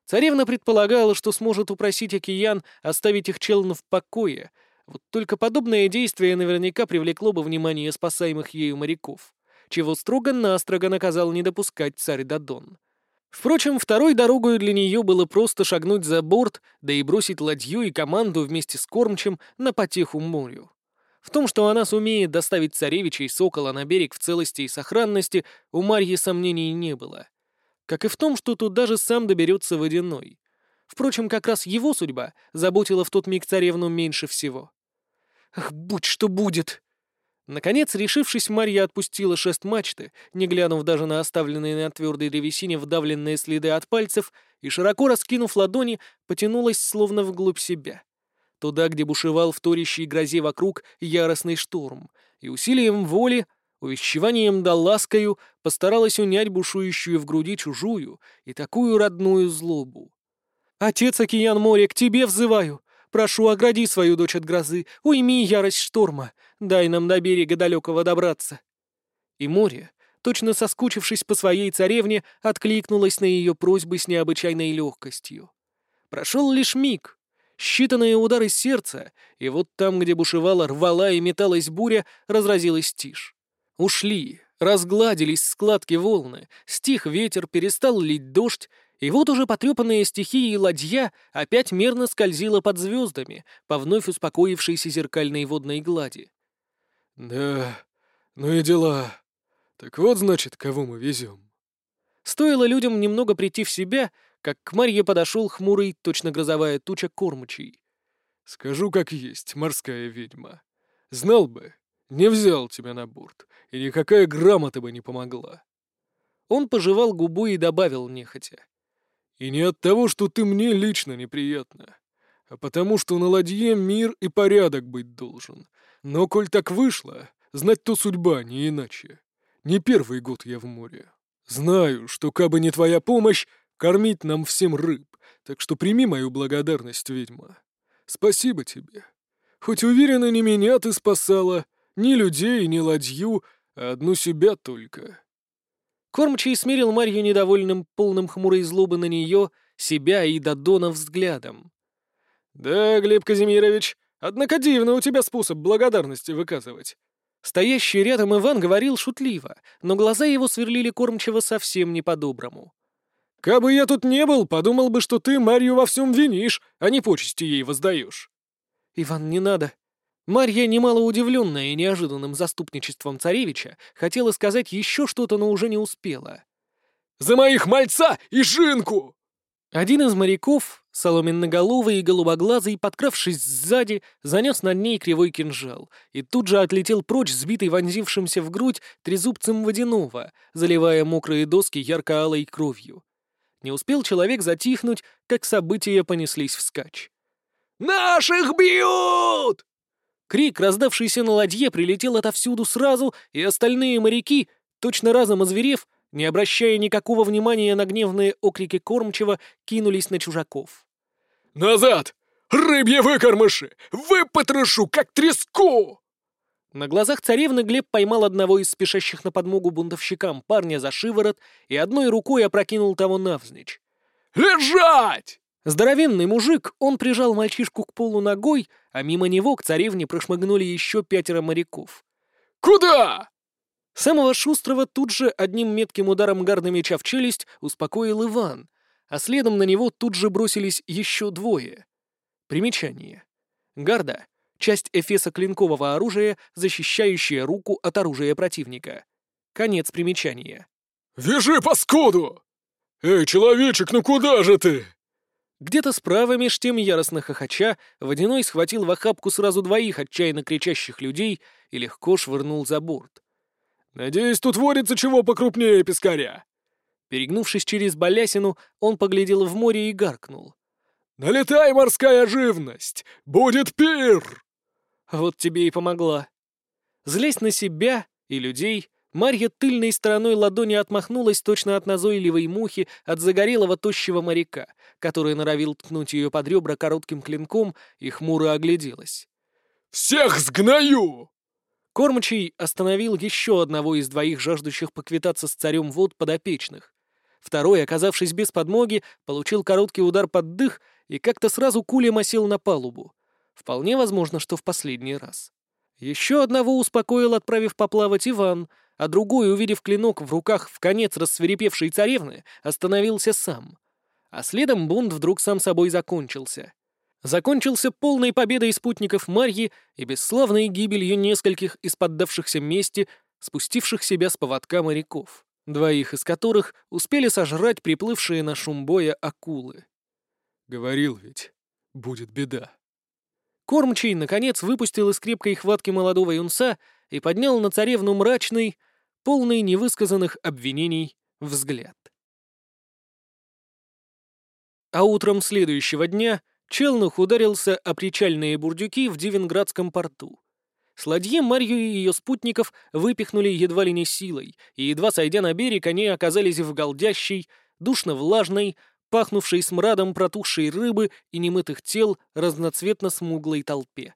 Царевна предполагала, что сможет упросить океан оставить их челн в покое, вот только подобное действие наверняка привлекло бы внимание спасаемых ею моряков, чего строго-настрого наказал не допускать царь Дадон. Впрочем, второй дорогой для нее было просто шагнуть за борт, да и бросить ладью и команду вместе с кормчем на потеху морю. В том, что она сумеет доставить царевича и сокола на берег в целости и сохранности, у Марьи сомнений не было. Как и в том, что тут даже сам доберется водяной. Впрочем, как раз его судьба заботила в тот миг царевну меньше всего. «Ах, будь что будет!» Наконец, решившись, Марья отпустила шест мачты, не глянув даже на оставленные на твердой древесине вдавленные следы от пальцев, и, широко раскинув ладони, потянулась словно вглубь себя туда, где бушевал в торящей грозе вокруг яростный шторм, и усилием воли, увещеванием да ласкою постаралась унять бушующую в груди чужую и такую родную злобу. «Отец океан море, к тебе взываю! Прошу, огради свою дочь от грозы, уйми ярость шторма, дай нам до берега далекого добраться!» И море, точно соскучившись по своей царевне, откликнулось на ее просьбы с необычайной легкостью. Прошел лишь миг, Считанные удары сердца, и вот там, где бушевала, рвала и металась буря, разразилась тишь. Ушли, разгладились складки волны, стих ветер, перестал лить дождь, и вот уже потрепанные стихии ладья опять мерно скользила под звездами по вновь успокоившейся зеркальной водной глади. «Да, ну и дела. Так вот, значит, кого мы везем». Стоило людям немного прийти в себя, как к Марье подошел хмурый, точно грозовая туча кормучий. «Скажу как есть, морская ведьма. Знал бы, не взял тебя на борт, и никакая грамота бы не помогла». Он пожевал губу и добавил нехотя. «И не от того, что ты мне лично неприятна, а потому что на ладье мир и порядок быть должен. Но коль так вышло, знать то судьба, не иначе. Не первый год я в море. Знаю, что кабы не твоя помощь, кормить нам всем рыб, так что прими мою благодарность, ведьма. Спасибо тебе. Хоть уверена, не меня ты спасала, ни людей, ни ладью, а одну себя только». Кормчий смирил Марью недовольным, полным хмурой злобы на нее, себя и Дадона взглядом. «Да, Глеб Казимирович, однако дивно у тебя способ благодарности выказывать». Стоящий рядом Иван говорил шутливо, но глаза его сверлили кормчего совсем не по-доброму. Кабы я тут не был, подумал бы, что ты Марью во всем винишь, а не почести ей воздаешь. Иван, не надо. Марья, немало удивленная неожиданным заступничеством царевича, хотела сказать еще что-то, но уже не успела. «За моих мальца и жинку!» Один из моряков, соломенноголовый и голубоглазый, подкравшись сзади, занес над ней кривой кинжал и тут же отлетел прочь, сбитый вонзившимся в грудь трезубцем водяного, заливая мокрые доски ярко-алой кровью. Не успел человек затихнуть, как события понеслись вскачь. «Наших бьют!» Крик, раздавшийся на ладье, прилетел отовсюду сразу, и остальные моряки, точно разом озверев, не обращая никакого внимания на гневные окрики кормчего, кинулись на чужаков. «Назад! Рыбьи выкормыши! Выпотрошу, как треску!» На глазах царевны Глеб поймал одного из спешащих на подмогу бунтовщикам парня за шиворот и одной рукой опрокинул того навзничь. «Лежать!» Здоровенный мужик, он прижал мальчишку к полу ногой, а мимо него к царевне прошмыгнули еще пятеро моряков. «Куда?» Самого шустрого тут же одним метким ударом гарда меча в челюсть успокоил Иван, а следом на него тут же бросились еще двое. Примечание. Гарда часть эфеса клинкового оружия, защищающая руку от оружия противника. Конец примечания. «Вяжи, паскуду! Эй, человечек, ну куда же ты?» Где-то справа меж тем яростно хохоча, Водяной схватил в охапку сразу двоих отчаянно кричащих людей и легко швырнул за борт. «Надеюсь, тут водится чего покрупнее пескаря!» Перегнувшись через балясину, он поглядел в море и гаркнул. «Налетай, морская живность! Будет пир!» Вот тебе и помогла. Злясь на себя и людей, Марья тыльной стороной ладони отмахнулась точно от назойливой мухи от загорелого тощего моряка, который норовил ткнуть ее под ребра коротким клинком и хмуро огляделась. «Всех сгною!» Кормчий остановил еще одного из двоих жаждущих поквитаться с царем вод подопечных. Второй, оказавшись без подмоги, получил короткий удар под дых и как-то сразу кулем осел на палубу. Вполне возможно, что в последний раз. Еще одного успокоил, отправив поплавать Иван, а другой, увидев клинок в руках в конец рассверепевшей царевны, остановился сам. А следом бунт вдруг сам собой закончился. Закончился полной победой спутников Марьи и бесславной гибелью нескольких из поддавшихся мести, спустивших себя с поводка моряков, двоих из которых успели сожрать приплывшие на шум боя акулы. «Говорил ведь, будет беда». Кормчий, наконец, выпустил из крепкой хватки молодого юнца и поднял на царевну мрачный, полный невысказанных обвинений, взгляд. А утром следующего дня Челнух ударился о причальные бурдюки в Дивенградском порту. С ладьи Марью и ее спутников выпихнули едва ли не силой, и, едва сойдя на берег, они оказались в голдящей, душно-влажной, пахнувшей смрадом протухшей рыбы и немытых тел разноцветно-смуглой толпе.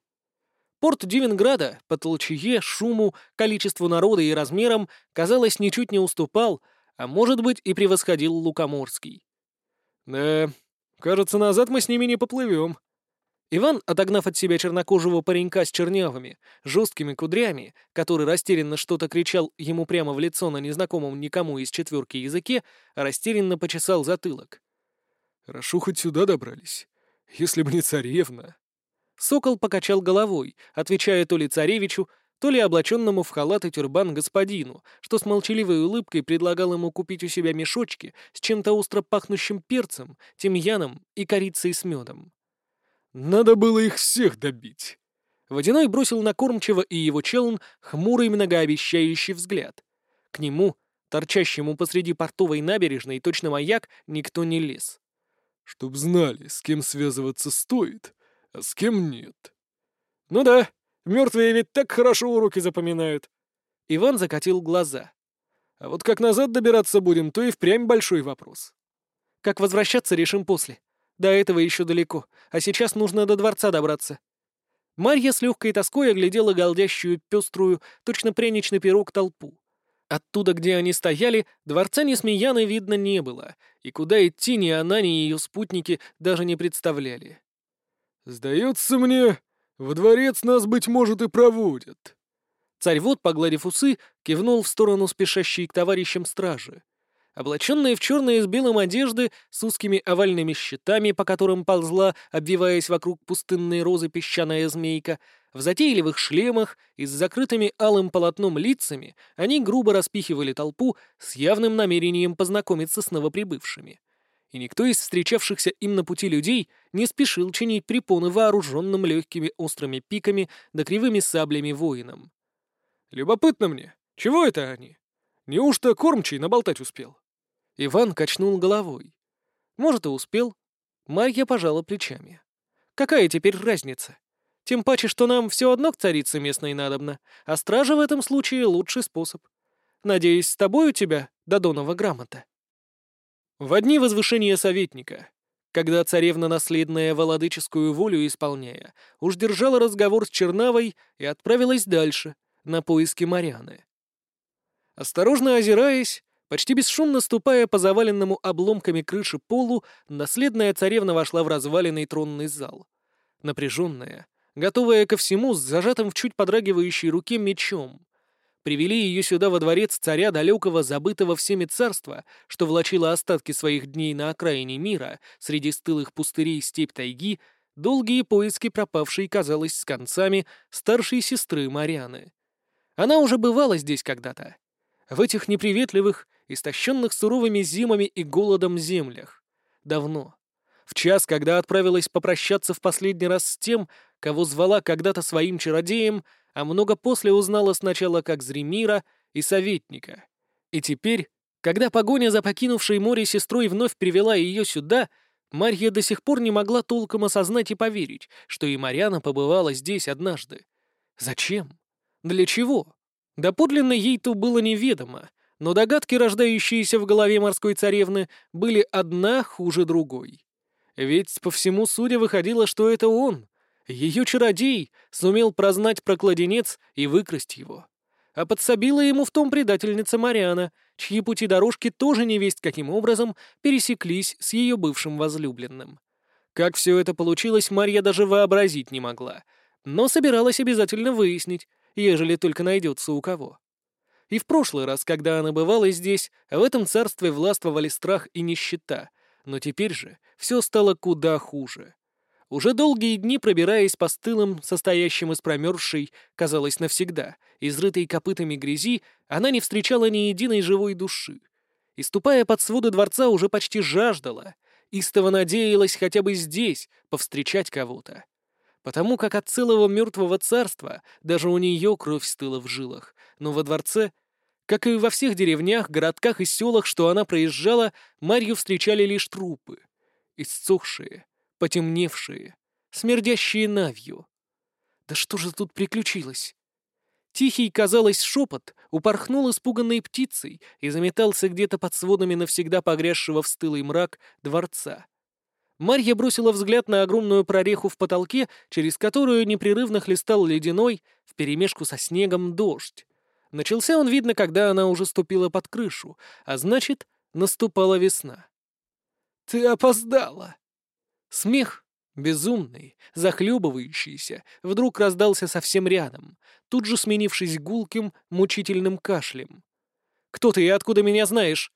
Порт Дивенграда по толчее, шуму, количеству народа и размерам, казалось, ничуть не уступал, а может быть и превосходил Лукоморский. «Да, кажется, назад мы с ними не поплывем», Иван, отогнав от себя чернокожего паренька с чернявыми, жесткими кудрями, который растерянно что-то кричал ему прямо в лицо на незнакомом никому из четверки языке, растерянно почесал затылок. Хорошо хоть сюда добрались. Если бы не царевна. Сокол покачал головой, отвечая то ли царевичу, то ли облаченному в халат и тюрбан господину, что с молчаливой улыбкой предлагал ему купить у себя мешочки с чем-то остро пахнущим перцем, тимьяном и корицей с медом. Надо было их всех добить. Водяной бросил на кормчего и его челн хмурый многообещающий взгляд. К нему, торчащему посреди портовой набережной, точно маяк, никто не лез чтоб знали, с кем связываться стоит, а с кем нет. Ну да, мертвые ведь так хорошо уроки запоминают. Иван закатил глаза. А вот как назад добираться будем, то и впрямь большой вопрос. Как возвращаться, решим после. До этого еще далеко, а сейчас нужно до дворца добраться. Марья с легкой тоской оглядела голдящую, пеструю, точно пряничный пирог толпу. Оттуда, где они стояли, дворца Несмеяны видно не было, и куда идти ни она, ни ее спутники даже не представляли. «Сдается мне, во дворец нас, быть может, и проводят». Царь-вод, погладив усы, кивнул в сторону спешащей к товарищам стражи. Облаченные в черные с белым одежды, с узкими овальными щитами, по которым ползла, обвиваясь вокруг пустынной розы песчаная змейка, в затейливых шлемах и с закрытыми алым полотном лицами, они грубо распихивали толпу с явным намерением познакомиться с новоприбывшими. И никто из встречавшихся им на пути людей не спешил чинить препоны вооруженным легкими острыми пиками да кривыми саблями воинам. «Любопытно мне, чего это они? Неужто кормчий наболтать успел?» Иван качнул головой. Может, и успел. Марья пожала плечами. Какая теперь разница? Тем паче, что нам все одно к царице местной надобно, а стража в этом случае лучший способ. Надеюсь, с тобой у тебя Додонова грамота. В одни возвышения советника, когда царевна наследная владыческую волю исполняя, уж держала разговор с Чернавой и отправилась дальше, на поиски Марианы. Осторожно озираясь, Почти бесшумно ступая по заваленному обломками крыши полу, наследная царевна вошла в разваленный тронный зал. Напряженная, готовая ко всему, с зажатым в чуть подрагивающей руке мечом. Привели ее сюда во дворец царя далекого, забытого всеми царства, что влачило остатки своих дней на окраине мира, среди стылых пустырей степь тайги, долгие поиски пропавшей, казалось, с концами старшей сестры Марианы. Она уже бывала здесь когда-то. В этих неприветливых, истощенных суровыми зимами и голодом землях. Давно. В час, когда отправилась попрощаться в последний раз с тем, кого звала когда-то своим чародеем, а много после узнала сначала как Зремира и Советника. И теперь, когда погоня за покинувшей море сестрой вновь привела ее сюда, Марья до сих пор не могла толком осознать и поверить, что и Марьяна побывала здесь однажды. Зачем? Для чего? Доподлинно ей-то было неведомо, но догадки, рождающиеся в голове морской царевны, были одна хуже другой. Ведь по всему судя выходило, что это он, ее чародей, сумел прознать про кладенец и выкрасть его. А подсобила ему в том предательница Мариана, чьи пути дорожки тоже невесть каким образом пересеклись с ее бывшим возлюбленным. Как все это получилось, Марья даже вообразить не могла, но собиралась обязательно выяснить, ежели только найдется у кого. И в прошлый раз, когда она бывала здесь, в этом царстве властвовали страх и нищета, но теперь же все стало куда хуже. Уже долгие дни, пробираясь по стылам, состоящим из промерзшей, казалось навсегда, изрытой копытами грязи, она не встречала ни единой живой души. И, ступая под своды дворца, уже почти жаждала, истово надеялась хотя бы здесь повстречать кого-то. Потому как от целого мертвого царства даже у нее кровь стыла в жилах, но во дворце, как и во всех деревнях, городках и селах, что она проезжала, Марью встречали лишь трупы, иссохшие, потемневшие, смердящие навью. Да что же тут приключилось? Тихий, казалось, шепот упорхнул испуганной птицей и заметался где-то под сводами навсегда погрязшего в стылый мрак дворца. Марья бросила взгляд на огромную прореху в потолке, через которую непрерывно хлестал ледяной, вперемешку со снегом, дождь. Начался он, видно, когда она уже ступила под крышу, а значит, наступала весна. «Ты опоздала!» Смех, безумный, захлебывающийся, вдруг раздался совсем рядом, тут же сменившись гулким, мучительным кашлем. «Кто ты и откуда меня знаешь?»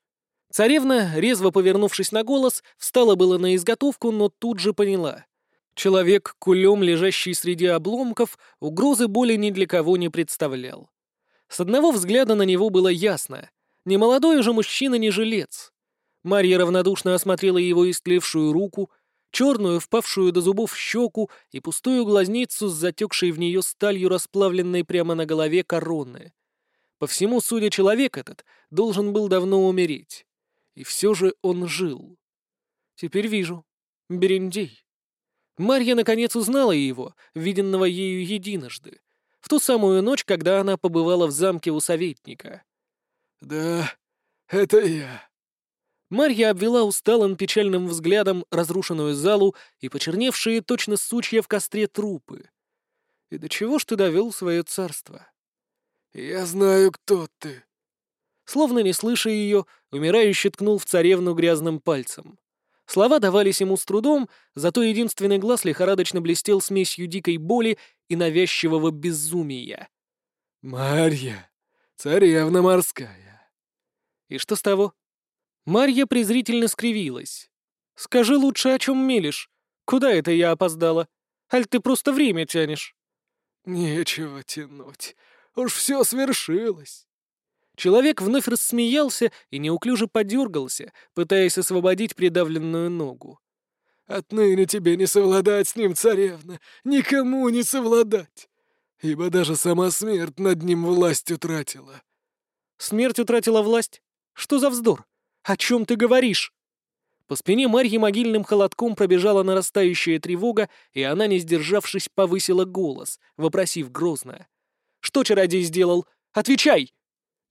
Царевна, резво повернувшись на голос, встала было на изготовку, но тут же поняла. Человек, кулем лежащий среди обломков, угрозы боли ни для кого не представлял. С одного взгляда на него было ясно. Немолодой же мужчина не жилец. Марья равнодушно осмотрела его истлевшую руку, черную, впавшую до зубов щеку и пустую глазницу с затекшей в нее сталью, расплавленной прямо на голове короны. По всему, судя, человек этот должен был давно умереть. И все же он жил. Теперь вижу. Берендей. Марья наконец узнала его, виденного ею единожды, в ту самую ночь, когда она побывала в замке у советника. «Да, это я», Марья обвела усталым печальным взглядом разрушенную залу и почерневшие точно сучья в костре трупы. «И до чего ж ты довел свое царство?» «Я знаю, кто ты». Словно не слыша ее, умирающий ткнул в царевну грязным пальцем. Слова давались ему с трудом, зато единственный глаз лихорадочно блестел смесью дикой боли и навязчивого безумия. «Марья, царевна морская». «И что с того?» Марья презрительно скривилась. «Скажи лучше, о чем мелешь. Куда это я опоздала? Аль ты просто время тянешь?» «Нечего тянуть. Уж все свершилось». Человек вновь рассмеялся и неуклюже подергался, пытаясь освободить придавленную ногу. «Отныне тебе не совладать с ним, царевна, никому не совладать, ибо даже сама смерть над ним власть утратила». «Смерть утратила власть? Что за вздор? «О чем ты говоришь?» По спине Марьи могильным холодком пробежала нарастающая тревога, и она, не сдержавшись, повысила голос, вопросив грозно. «Что чародей сделал? Отвечай!»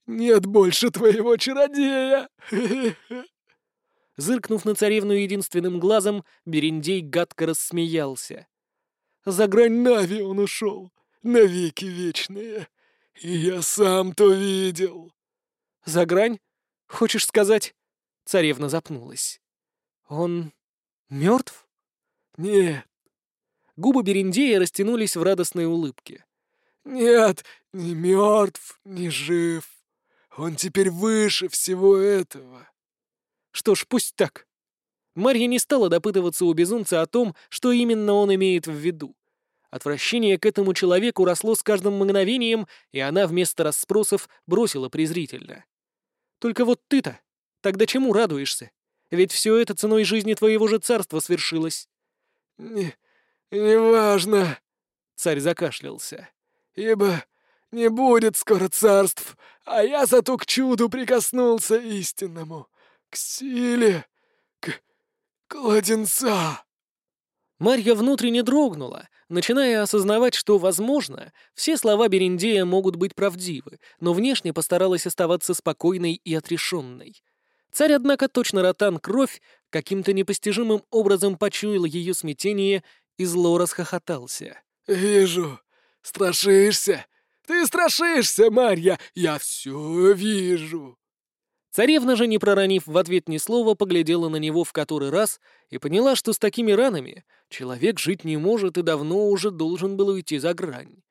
«Нет больше твоего чародея!» Зыркнув на царевну единственным глазом, Берендей гадко рассмеялся. «За грань Нави он ушел, навеки вечные, и я сам то видел». «За грань? Хочешь сказать?» Царевна запнулась. «Он мертв?» «Нет». Губы Берендея растянулись в радостной улыбке. «Нет, не мертв, не жив. Он теперь выше всего этого». «Что ж, пусть так». Марья не стала допытываться у безумца о том, что именно он имеет в виду. Отвращение к этому человеку росло с каждым мгновением, и она вместо расспросов бросила презрительно. «Только вот ты-то Тогда чему радуешься? Ведь все это ценой жизни твоего же царства свершилось». «Не... неважно», — царь закашлялся, «ибо не будет скоро царств, а я зато к чуду прикоснулся истинному, к силе, к кладенца». Марья внутренне дрогнула, начиная осознавать, что, возможно, все слова Берендея могут быть правдивы, но внешне постаралась оставаться спокойной и отрешенной. Царь, однако, точно ротан кровь, каким-то непостижимым образом почуял ее смятение и зло расхохотался. «Вижу. Страшишься. Ты страшишься, Марья. Я все вижу». Царевна же, не проронив в ответ ни слова, поглядела на него в который раз и поняла, что с такими ранами человек жить не может и давно уже должен был уйти за грань.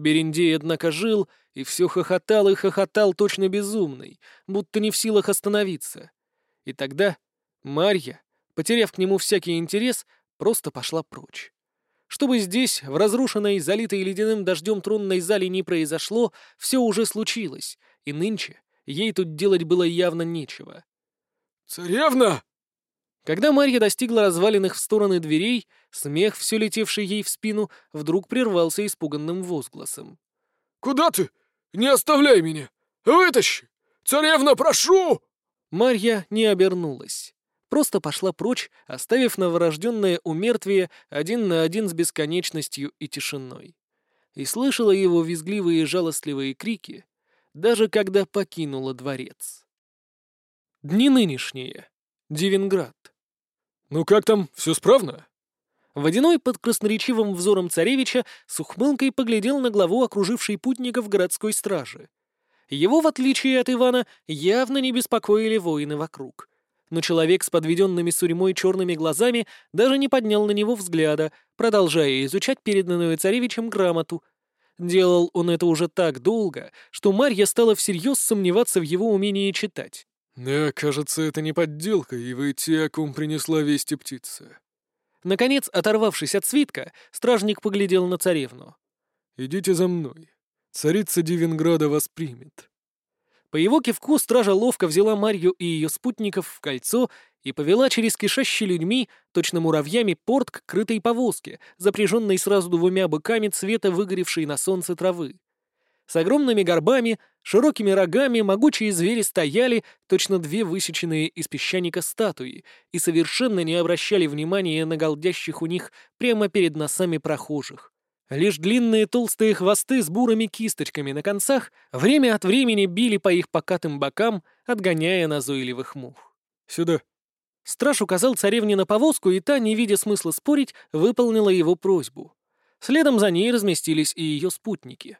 Берендей, однако, жил и все хохотал и хохотал точно безумный, будто не в силах остановиться. И тогда Марья, потеряв к нему всякий интерес, просто пошла прочь. Что бы здесь, в разрушенной, залитой ледяным дождем тронной зале не произошло, все уже случилось, и нынче ей тут делать было явно нечего. «Царевна!» Когда Марья достигла разваленных в стороны дверей, смех, все летевший ей в спину, вдруг прервался испуганным возгласом. «Куда ты? Не оставляй меня! Вытащи! Царевна, прошу!» Марья не обернулась. Просто пошла прочь, оставив новорожденное умертвие один на один с бесконечностью и тишиной. И слышала его визгливые жалостливые крики, даже когда покинула дворец. Дни нынешние. Дивинград. «Ну как там, все справно?» Водяной под красноречивым взором царевича с ухмылкой поглядел на главу окружившей путников городской стражи. Его, в отличие от Ивана, явно не беспокоили воины вокруг. Но человек с подведенными сурьмой черными глазами даже не поднял на него взгляда, продолжая изучать переданную царевичем грамоту. Делал он это уже так долго, что Марья стала всерьез сомневаться в его умении читать. «Да, кажется, это не подделка, и вы те, о ком принесла вести птица». Наконец, оторвавшись от свитка, стражник поглядел на царевну. «Идите за мной. Царица Дивинграда вас примет». По его кивку стража ловко взяла Марью и ее спутников в кольцо и повела через кишащий людьми, точно муравьями, порт к крытой повозке, запряженной сразу двумя быками цвета выгоревшей на солнце травы. С огромными горбами, широкими рогами могучие звери стояли, точно две высеченные из песчаника статуи, и совершенно не обращали внимания на голдящих у них прямо перед носами прохожих. Лишь длинные толстые хвосты с бурыми кисточками на концах время от времени били по их покатым бокам, отгоняя назойливых мух. «Сюда». Страж указал царевне на повозку, и та, не видя смысла спорить, выполнила его просьбу. Следом за ней разместились и ее спутники.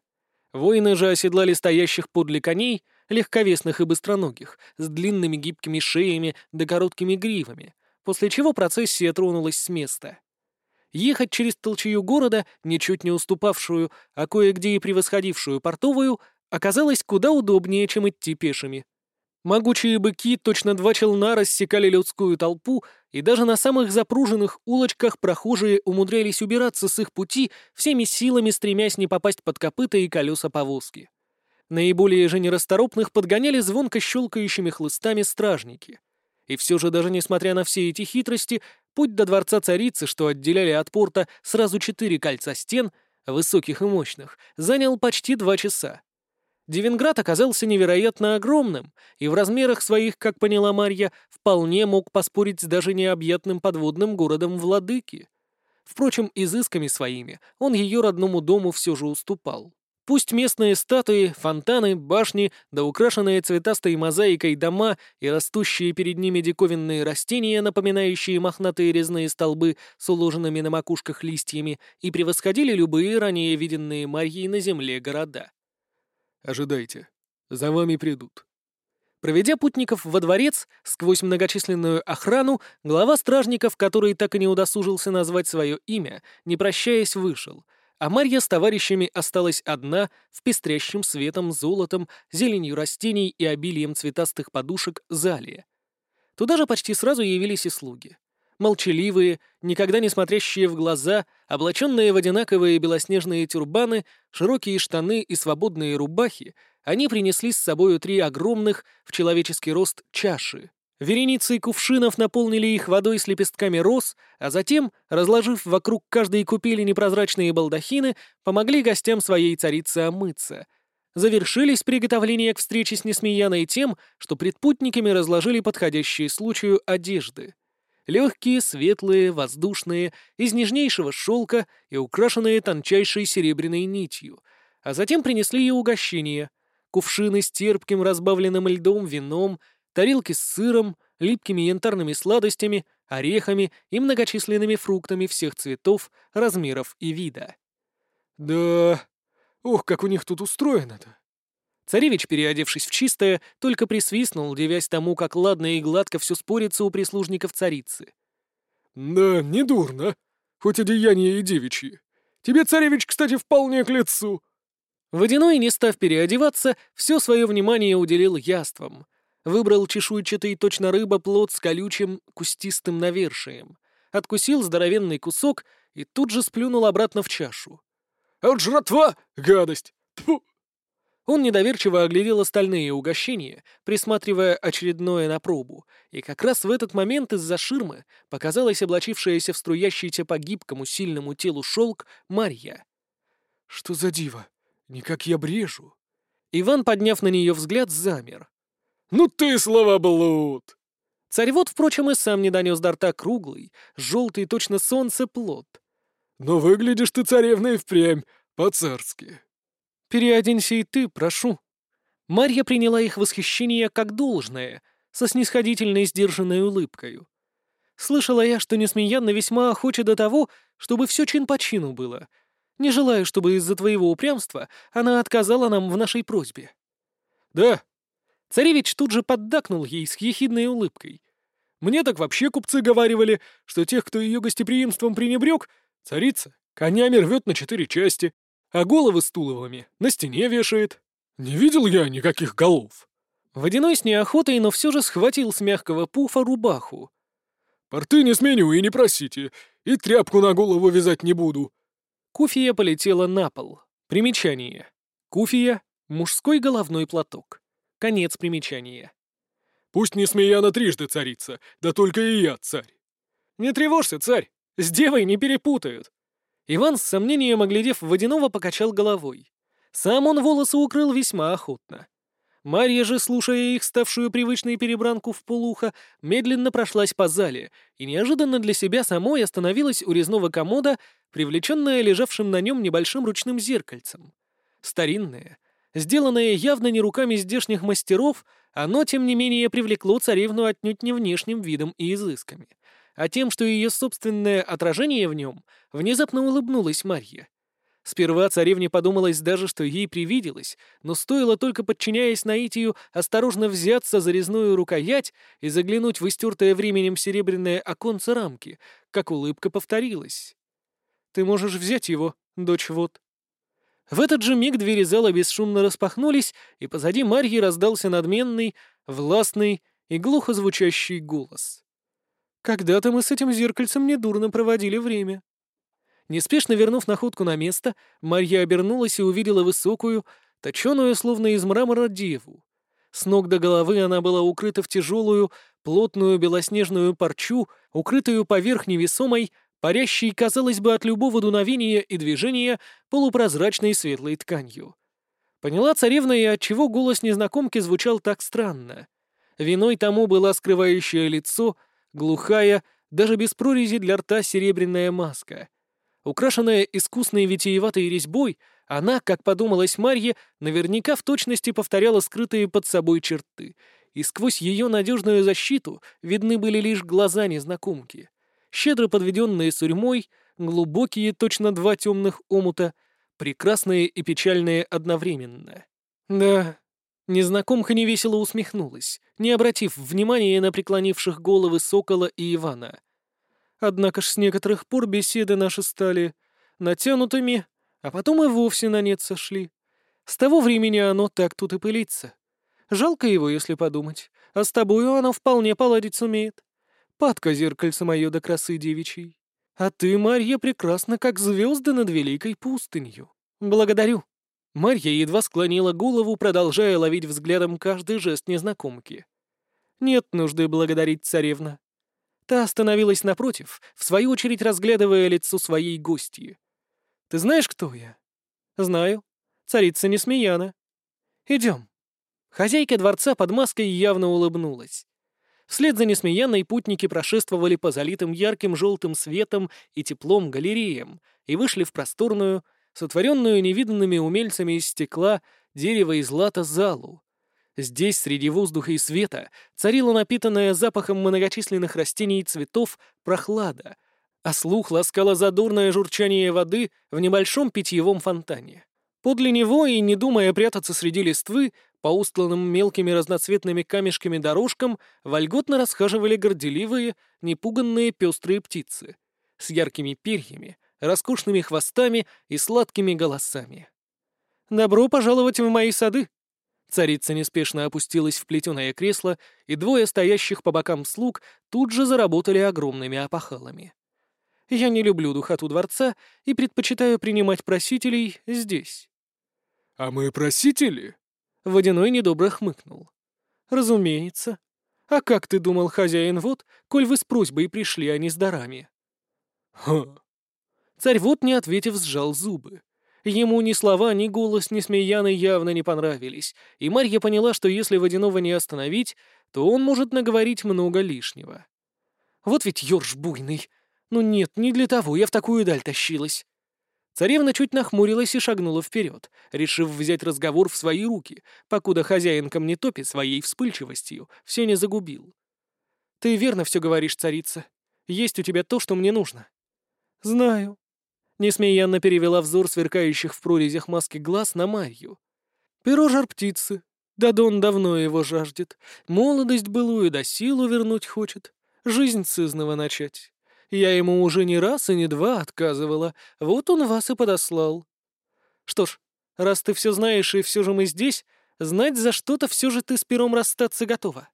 Воины же оседлали стоящих подле коней, легковесных и быстроногих, с длинными гибкими шеями да короткими гривами, после чего процессия тронулась с места. Ехать через толчую города, ничуть не уступавшую, а кое-где и превосходившую портовую, оказалось куда удобнее, чем идти пешими. Могучие быки, точно два челна, рассекали людскую толпу, и даже на самых запруженных улочках прохожие умудрялись убираться с их пути, всеми силами стремясь не попасть под копыта и колеса повозки. Наиболее же нерасторопных подгоняли звонко щелкающими хлыстами стражники. И все же, даже несмотря на все эти хитрости, путь до дворца царицы, что отделяли от порта сразу четыре кольца стен, высоких и мощных, занял почти два часа. Девинград оказался невероятно огромным, и в размерах своих, как поняла Марья, вполне мог поспорить с даже необъятным подводным городом Владыки. Впрочем, изысками своими он ее родному дому все же уступал. Пусть местные статуи, фонтаны, башни, да украшенные цветастой мозаикой дома и растущие перед ними диковинные растения, напоминающие мохнатые резные столбы с уложенными на макушках листьями, и превосходили любые ранее виденные Марьей на земле города. Ожидайте. За вами придут». Проведя путников во дворец, сквозь многочисленную охрану, глава стражников, который так и не удосужился назвать свое имя, не прощаясь, вышел, а Марья с товарищами осталась одна в пестрящем светом, золотом, зеленью растений и обилием цветастых подушек зале. Туда же почти сразу явились и слуги молчаливые, никогда не смотрящие в глаза, облаченные в одинаковые белоснежные тюрбаны, широкие штаны и свободные рубахи, они принесли с собою три огромных, в человеческий рост, чаши. Вереницей кувшинов наполнили их водой с лепестками роз, а затем, разложив вокруг каждой купели непрозрачные балдахины, помогли гостям своей царицы омыться. Завершились приготовления к встрече с Несмеяной тем, что предпутниками разложили подходящие случаю одежды. Легкие, светлые, воздушные, из нежнейшего шелка и украшенные тончайшей серебряной нитью. А затем принесли ей угощения. Кувшины с терпким разбавленным льдом, вином, тарелки с сыром, липкими янтарными сладостями, орехами и многочисленными фруктами всех цветов, размеров и вида. «Да... Ох, как у них тут устроено-то!» Царевич, переодевшись в чистое, только присвистнул, девясь тому, как ладно и гладко все спорится у прислужников царицы. «Да, недурно. Хоть одеяние и девичьи. Тебе, царевич, кстати, вполне к лицу». Водяной, не став переодеваться, все свое внимание уделил яствам. Выбрал чешуйчатый точно рыба плод с колючим кустистым навершием. Откусил здоровенный кусок и тут же сплюнул обратно в чашу. «А вот жратва — гадость! Тьфу!» Он недоверчиво оглядел остальные угощения, присматривая очередное на пробу, и как раз в этот момент из-за ширмы показалась облачившаяся в струящийся по гибкому сильному телу шелк Марья. «Что за диво? Никак я брежу!» Иван, подняв на нее взгляд, замер. «Ну ты, слова блуд!» Царевод, впрочем, и сам не донес до рта круглый, желтый, точно солнце, плод. «Но выглядишь ты, царевна, и впрямь по-царски!» «Переоденься и ты, прошу». Марья приняла их восхищение как должное, со снисходительной сдержанной улыбкой. Слышала я, что Несмеянна весьма охоча до того, чтобы все чин по чину было. Не желаю, чтобы из-за твоего упрямства она отказала нам в нашей просьбе. «Да». Царевич тут же поддакнул ей с ехидной улыбкой. «Мне так вообще купцы говаривали, что тех, кто ее гостеприимством пренебрег, царица конями рвет на четыре части, а головы с туловами на стене вешает. Не видел я никаких голов. Водяной с неохотой, но все же схватил с мягкого пуфа рубаху. «Порты не сменю и не просите, и тряпку на голову вязать не буду». Куфия полетела на пол. Примечание. Куфия — мужской головной платок. Конец примечания. «Пусть не смеяна трижды царица, да только и я царь». «Не тревожься, царь, с девой не перепутают», Иван с сомнением оглядев водяного покачал головой. Сам он волосы укрыл весьма охотно. Марья же, слушая их ставшую привычной перебранку в полухо, медленно прошлась по зале и неожиданно для себя самой остановилась у резного комода, привлеченная лежавшим на нем небольшим ручным зеркальцем. Старинное, сделанное явно не руками здешних мастеров, оно, тем не менее, привлекло царевну отнюдь не внешним видом и изысками а тем, что ее собственное отражение в нем внезапно улыбнулась Марья. Сперва царевне подумалось даже, что ей привиделось, но стоило только, подчиняясь наитию, осторожно взяться за резную рукоять и заглянуть в истертое временем серебряное оконце рамки, как улыбка повторилась. «Ты можешь взять его, дочь вот». В этот же миг двери зала бесшумно распахнулись, и позади Марьи раздался надменный, властный и глухо звучащий голос. Когда-то мы с этим зеркальцем недурно проводили время. Неспешно вернув находку на место, Марья обернулась и увидела высокую, точеную, словно из мрамора, деву. С ног до головы она была укрыта в тяжелую, плотную белоснежную парчу, укрытую поверх невесомой, парящей, казалось бы, от любого дуновения и движения, полупрозрачной светлой тканью. Поняла царевна и отчего голос незнакомки звучал так странно. Виной тому было скрывающее лицо — глухая, даже без прорези для рта серебряная маска. Украшенная искусной витиеватой резьбой, она, как подумалось Марье, наверняка в точности повторяла скрытые под собой черты, и сквозь ее надежную защиту видны были лишь глаза незнакомки. Щедро подведенные сурьмой, глубокие, точно два темных омута, прекрасные и печальные одновременно. Да, Незнакомка невесело усмехнулась, не обратив внимания на преклонивших головы Сокола и Ивана. Однако ж с некоторых пор беседы наши стали натянутыми, а потом и вовсе на нет сошли. С того времени оно так тут и пылится. Жалко его, если подумать, а с тобою оно вполне поладить сумеет. Падка зеркальце мое до красы девичьей. А ты, Марья, прекрасна, как звезды над великой пустынью. Благодарю. Марья едва склонила голову, продолжая ловить взглядом каждый жест незнакомки. «Нет нужды благодарить царевна». Та остановилась напротив, в свою очередь разглядывая лицо своей гостьи. «Ты знаешь, кто я?» «Знаю. Царица Несмеяна. Идем». Хозяйка дворца под маской явно улыбнулась. Вслед за несмеянной путники прошествовали по залитым ярким желтым светом и теплом галереям и вышли в просторную, сотворенную невиданными умельцами из стекла, дерева и злата залу. Здесь, среди воздуха и света, царила напитанная запахом многочисленных растений и цветов прохлада, а слух ласкало задурное журчание воды в небольшом питьевом фонтане. Подле него, и не думая прятаться среди листвы, по устланным мелкими разноцветными камешками дорожкам вольготно расхаживали горделивые, непуганные пестрые птицы с яркими перьями, роскошными хвостами и сладкими голосами. «Добро пожаловать в мои сады!» Царица неспешно опустилась в плетеное кресло, и двое стоящих по бокам слуг тут же заработали огромными опахалами. «Я не люблю духоту дворца и предпочитаю принимать просителей здесь». «А мы просители?» Водяной недобро хмыкнул. «Разумеется. А как ты думал, хозяин вот, коль вы с просьбой пришли, а не с дарами?» «Ха!» Царь вот, не ответив, сжал зубы. Ему ни слова, ни голос, ни смеяны явно не понравились, и Марья поняла, что если Водяного не остановить, то он может наговорить много лишнего. «Вот ведь ёрш буйный! Ну нет, не для того я в такую даль тащилась!» Царевна чуть нахмурилась и шагнула вперед, решив взять разговор в свои руки, покуда хозяин камнетопи своей вспыльчивостью все не загубил. «Ты верно все говоришь, царица. Есть у тебя то, что мне нужно». «Знаю». Несмеянно перевела взор сверкающих в прорезях маски глаз на Марью. «Перо жар птицы. Дадон давно его жаждет. Молодость былую да силу вернуть хочет. Жизнь сызного начать. Я ему уже не раз и не два отказывала, вот он вас и подослал. Что ж, раз ты все знаешь и все же мы здесь, знать за что-то все же ты с пером расстаться готова.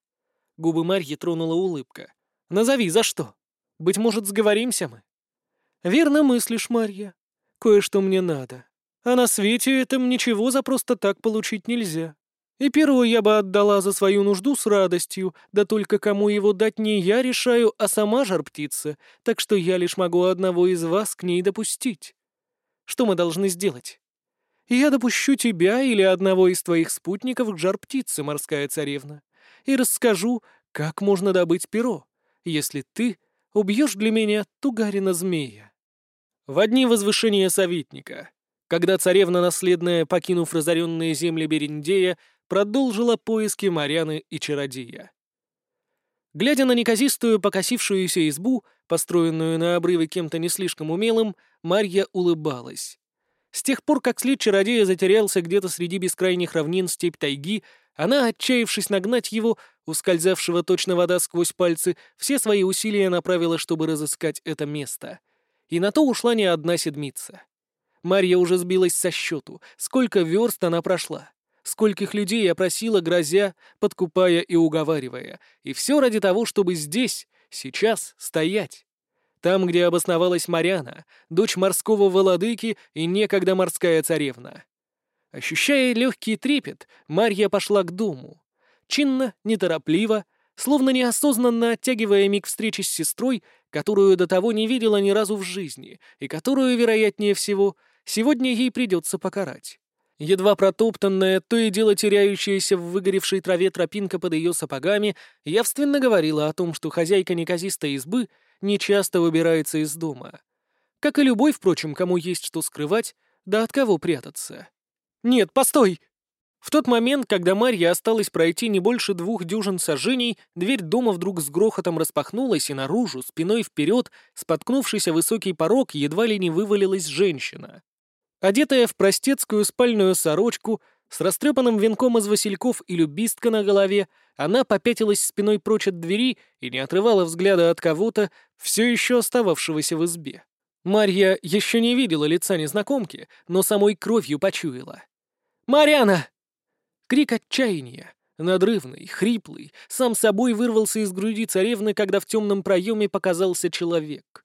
Губы Марьи тронула улыбка. Назови, за что? Быть может, сговоримся мы? Верно мыслишь, Марья. Кое-что мне надо. А на свете этом ничего за просто так получить нельзя. И перо я бы отдала за свою нужду с радостью, да только кому его дать не я решаю, а сама жар-птица, так что я лишь могу одного из вас к ней допустить. Что мы должны сделать? Я допущу тебя или одного из твоих спутников к жар-птице, морская царевна, и расскажу, как можно добыть перо, если ты убьешь для меня тугарина-змея. В одни возвышения советника, когда царевна наследная, покинув разоренные земли Берендея, продолжила поиски Марьяны и чародея. Глядя на неказистую покосившуюся избу, построенную на обрыве кем-то не слишком умелым, Марья улыбалась. С тех пор, как след чародея затерялся где-то среди бескрайних равнин степь тайги, она, отчаявшись нагнать его, ускользавшего точно вода сквозь пальцы, все свои усилия направила, чтобы разыскать это место. И на то ушла не одна седмица. Марья уже сбилась со счету, сколько верст она прошла. Скольких людей я просила, грозя, подкупая и уговаривая. И все ради того, чтобы здесь, сейчас, стоять. Там, где обосновалась Марьяна, дочь морского владыки и некогда морская царевна. Ощущая легкий трепет, Марья пошла к дому. Чинно, неторопливо, словно неосознанно оттягивая миг встречи с сестрой, которую до того не видела ни разу в жизни, и которую, вероятнее всего, сегодня ей придется покарать. Едва протоптанная, то и дело теряющаяся в выгоревшей траве тропинка под ее сапогами, явственно говорила о том, что хозяйка неказистой избы нечасто выбирается из дома. Как и любой, впрочем, кому есть что скрывать, да от кого прятаться. «Нет, постой!» В тот момент, когда Марья осталось пройти не больше двух дюжин сажений, дверь дома вдруг с грохотом распахнулась, и наружу, спиной вперед, споткнувшийся высокий порог, едва ли не вывалилась женщина. Одетая в простецкую спальную сорочку, с растрепанным венком из васильков и любистка на голове, она попятилась спиной прочь от двери и не отрывала взгляда от кого-то, все еще остававшегося в избе. Марья еще не видела лица незнакомки, но самой кровью почуяла. «Марьяна!» Крик отчаяния, надрывный, хриплый, сам собой вырвался из груди царевны, когда в темном проеме показался человек.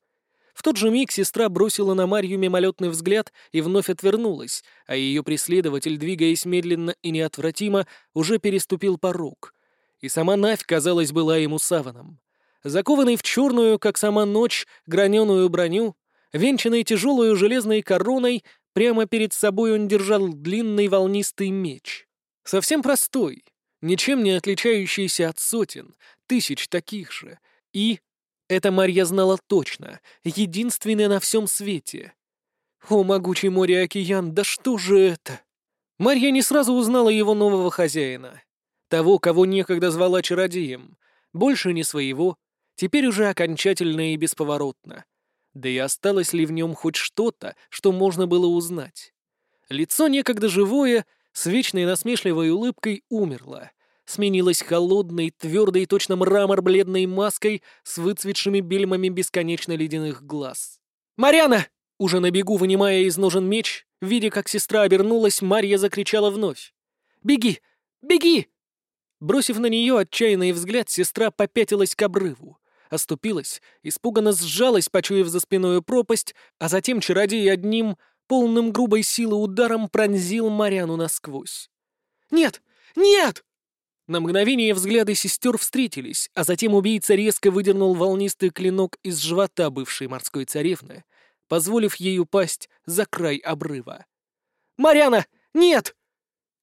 В тот же миг сестра бросила на Марью мимолетный взгляд и вновь отвернулась, а ее преследователь, двигаясь медленно и неотвратимо, уже переступил порог. И сама Навь, казалось, была ему саваном. Закованный в черную, как сама ночь, граненую броню, венчанный тяжелую железной короной, прямо перед собой он держал длинный волнистый меч. Совсем простой, ничем не отличающийся от сотен, тысяч таких же. И... Это Марья знала точно, единственная на всем свете. О, могучий море-океан, да что же это? Марья не сразу узнала его нового хозяина. Того, кого некогда звала чародеем. Больше не своего, теперь уже окончательно и бесповоротно. Да и осталось ли в нем хоть что-то, что можно было узнать? Лицо некогда живое, с вечной насмешливой улыбкой умерло, сменилось холодной, твердой, точно мрамор бледной маской с выцветшими бельмами бесконечно ледяных глаз. «Марьяна!» Уже на бегу, вынимая из ножен меч, видя, как сестра обернулась, Марья закричала вновь. «Беги! Беги!» Бросив на нее отчаянный взгляд, сестра попятилась к обрыву, оступилась, испуганно сжалась, почуяв за спиной пропасть, а затем чародей одним, полным грубой силы ударом пронзил Марьяну насквозь. «Нет! Нет!» На мгновение взгляды сестер встретились, а затем убийца резко выдернул волнистый клинок из живота бывшей морской царевны, позволив ей упасть за край обрыва. «Марьяна! Нет!»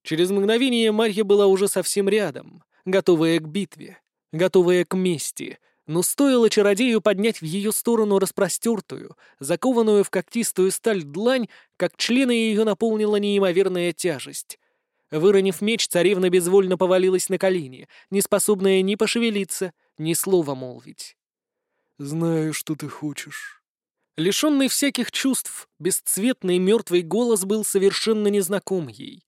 Через мгновение Марья была уже совсем рядом, готовая к битве, готовая к мести, но стоило чародею поднять в ее сторону распростертую, закованную в когтистую сталь длань, как члены ее наполнила неимоверная тяжесть. Выронив меч, царевна безвольно повалилась на колени, неспособная ни пошевелиться, ни слова молвить. «Знаю, что ты хочешь». Лишенный всяких чувств, бесцветный мертвый голос был совершенно незнаком ей.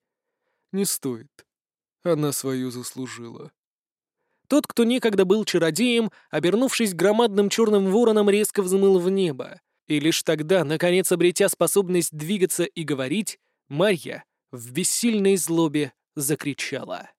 «Не стоит. Она свою заслужила». Тот, кто некогда был чародеем, обернувшись громадным черным вороном, резко взмыл в небо. И лишь тогда, наконец обретя способность двигаться и говорить, Марья в бессильной злобе закричала.